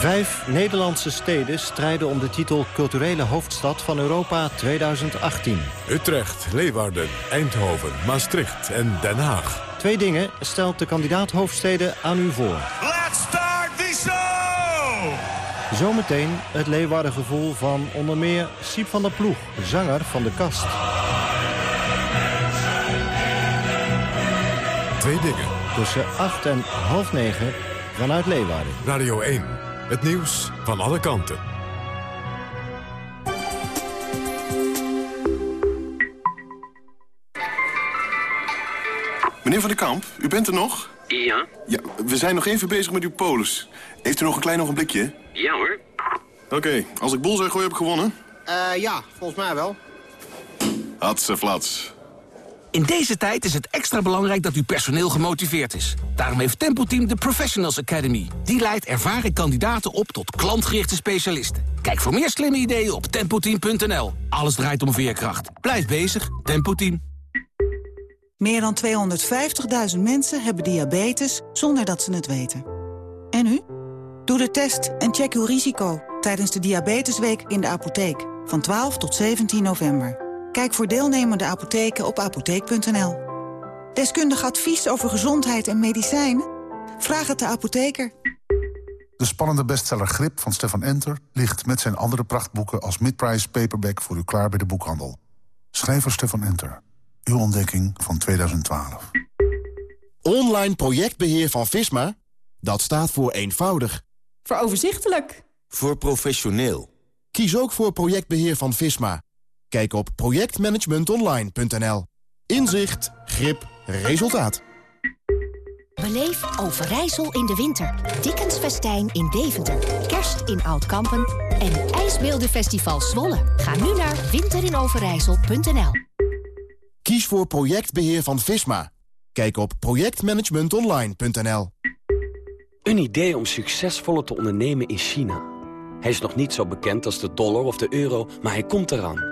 Vijf Nederlandse steden strijden om de titel Culturele Hoofdstad van Europa 2018. Utrecht, Leeuwarden, Eindhoven, Maastricht en Den Haag. Twee dingen stelt de kandidaat hoofdsteden aan u voor. Let's start the show! Zometeen het Leeuwarden gevoel van onder meer Siep van der Ploeg, zanger van de kast. Twee dingen. Tussen 8 en half negen vanuit Leeuwarden. Radio 1. Het nieuws van alle kanten. Meneer Van der Kamp, u bent er nog? Ja? Ja, we zijn nog even bezig met uw polis. Heeft u nog een klein ogenblikje? Ja hoor. Oké, als ik bullseye gooi heb ik gewonnen. Eh, ja, volgens mij wel. Hatse flats. In deze tijd is het extra belangrijk dat uw personeel gemotiveerd is. Daarom heeft Tempo Team de Professionals Academy. Die leidt ervaren kandidaten op tot klantgerichte specialisten. Kijk voor meer slimme ideeën op tempoteam.nl. Alles draait om veerkracht. Blijf bezig, Tempo Team. Meer dan 250.000 mensen hebben diabetes zonder dat ze het weten. En u? Doe de test en check uw risico tijdens de Diabetesweek in de apotheek. Van 12 tot 17 november. Kijk voor deelnemende apotheken op apotheek.nl. Deskundig advies over gezondheid en medicijnen? Vraag het de apotheker. De spannende bestseller Grip van Stefan Enter ligt met zijn andere prachtboeken als midprice paperback voor u klaar bij de boekhandel. Schrijver Stefan Enter. Uw ontdekking van 2012. Online projectbeheer van Visma? Dat staat voor eenvoudig. Voor overzichtelijk. Voor professioneel. Kies ook voor projectbeheer van Visma. Kijk op projectmanagementonline.nl. Inzicht, grip, resultaat. Beleef Overijssel in de winter. Dickensfestijn in Deventer. Kerst in Oudkampen. En IJsbeeldenfestival Zwolle. Ga nu naar winterinoverijssel.nl. Kies voor projectbeheer van Visma. Kijk op projectmanagementonline.nl. Een idee om succesvoller te ondernemen in China. Hij is nog niet zo bekend als de dollar of de euro, maar hij komt eraan.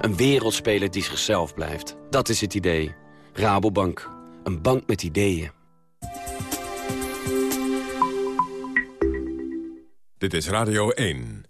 Een wereldspeler die zichzelf blijft. Dat is het idee. Rabobank. Een bank met ideeën. Dit is Radio 1.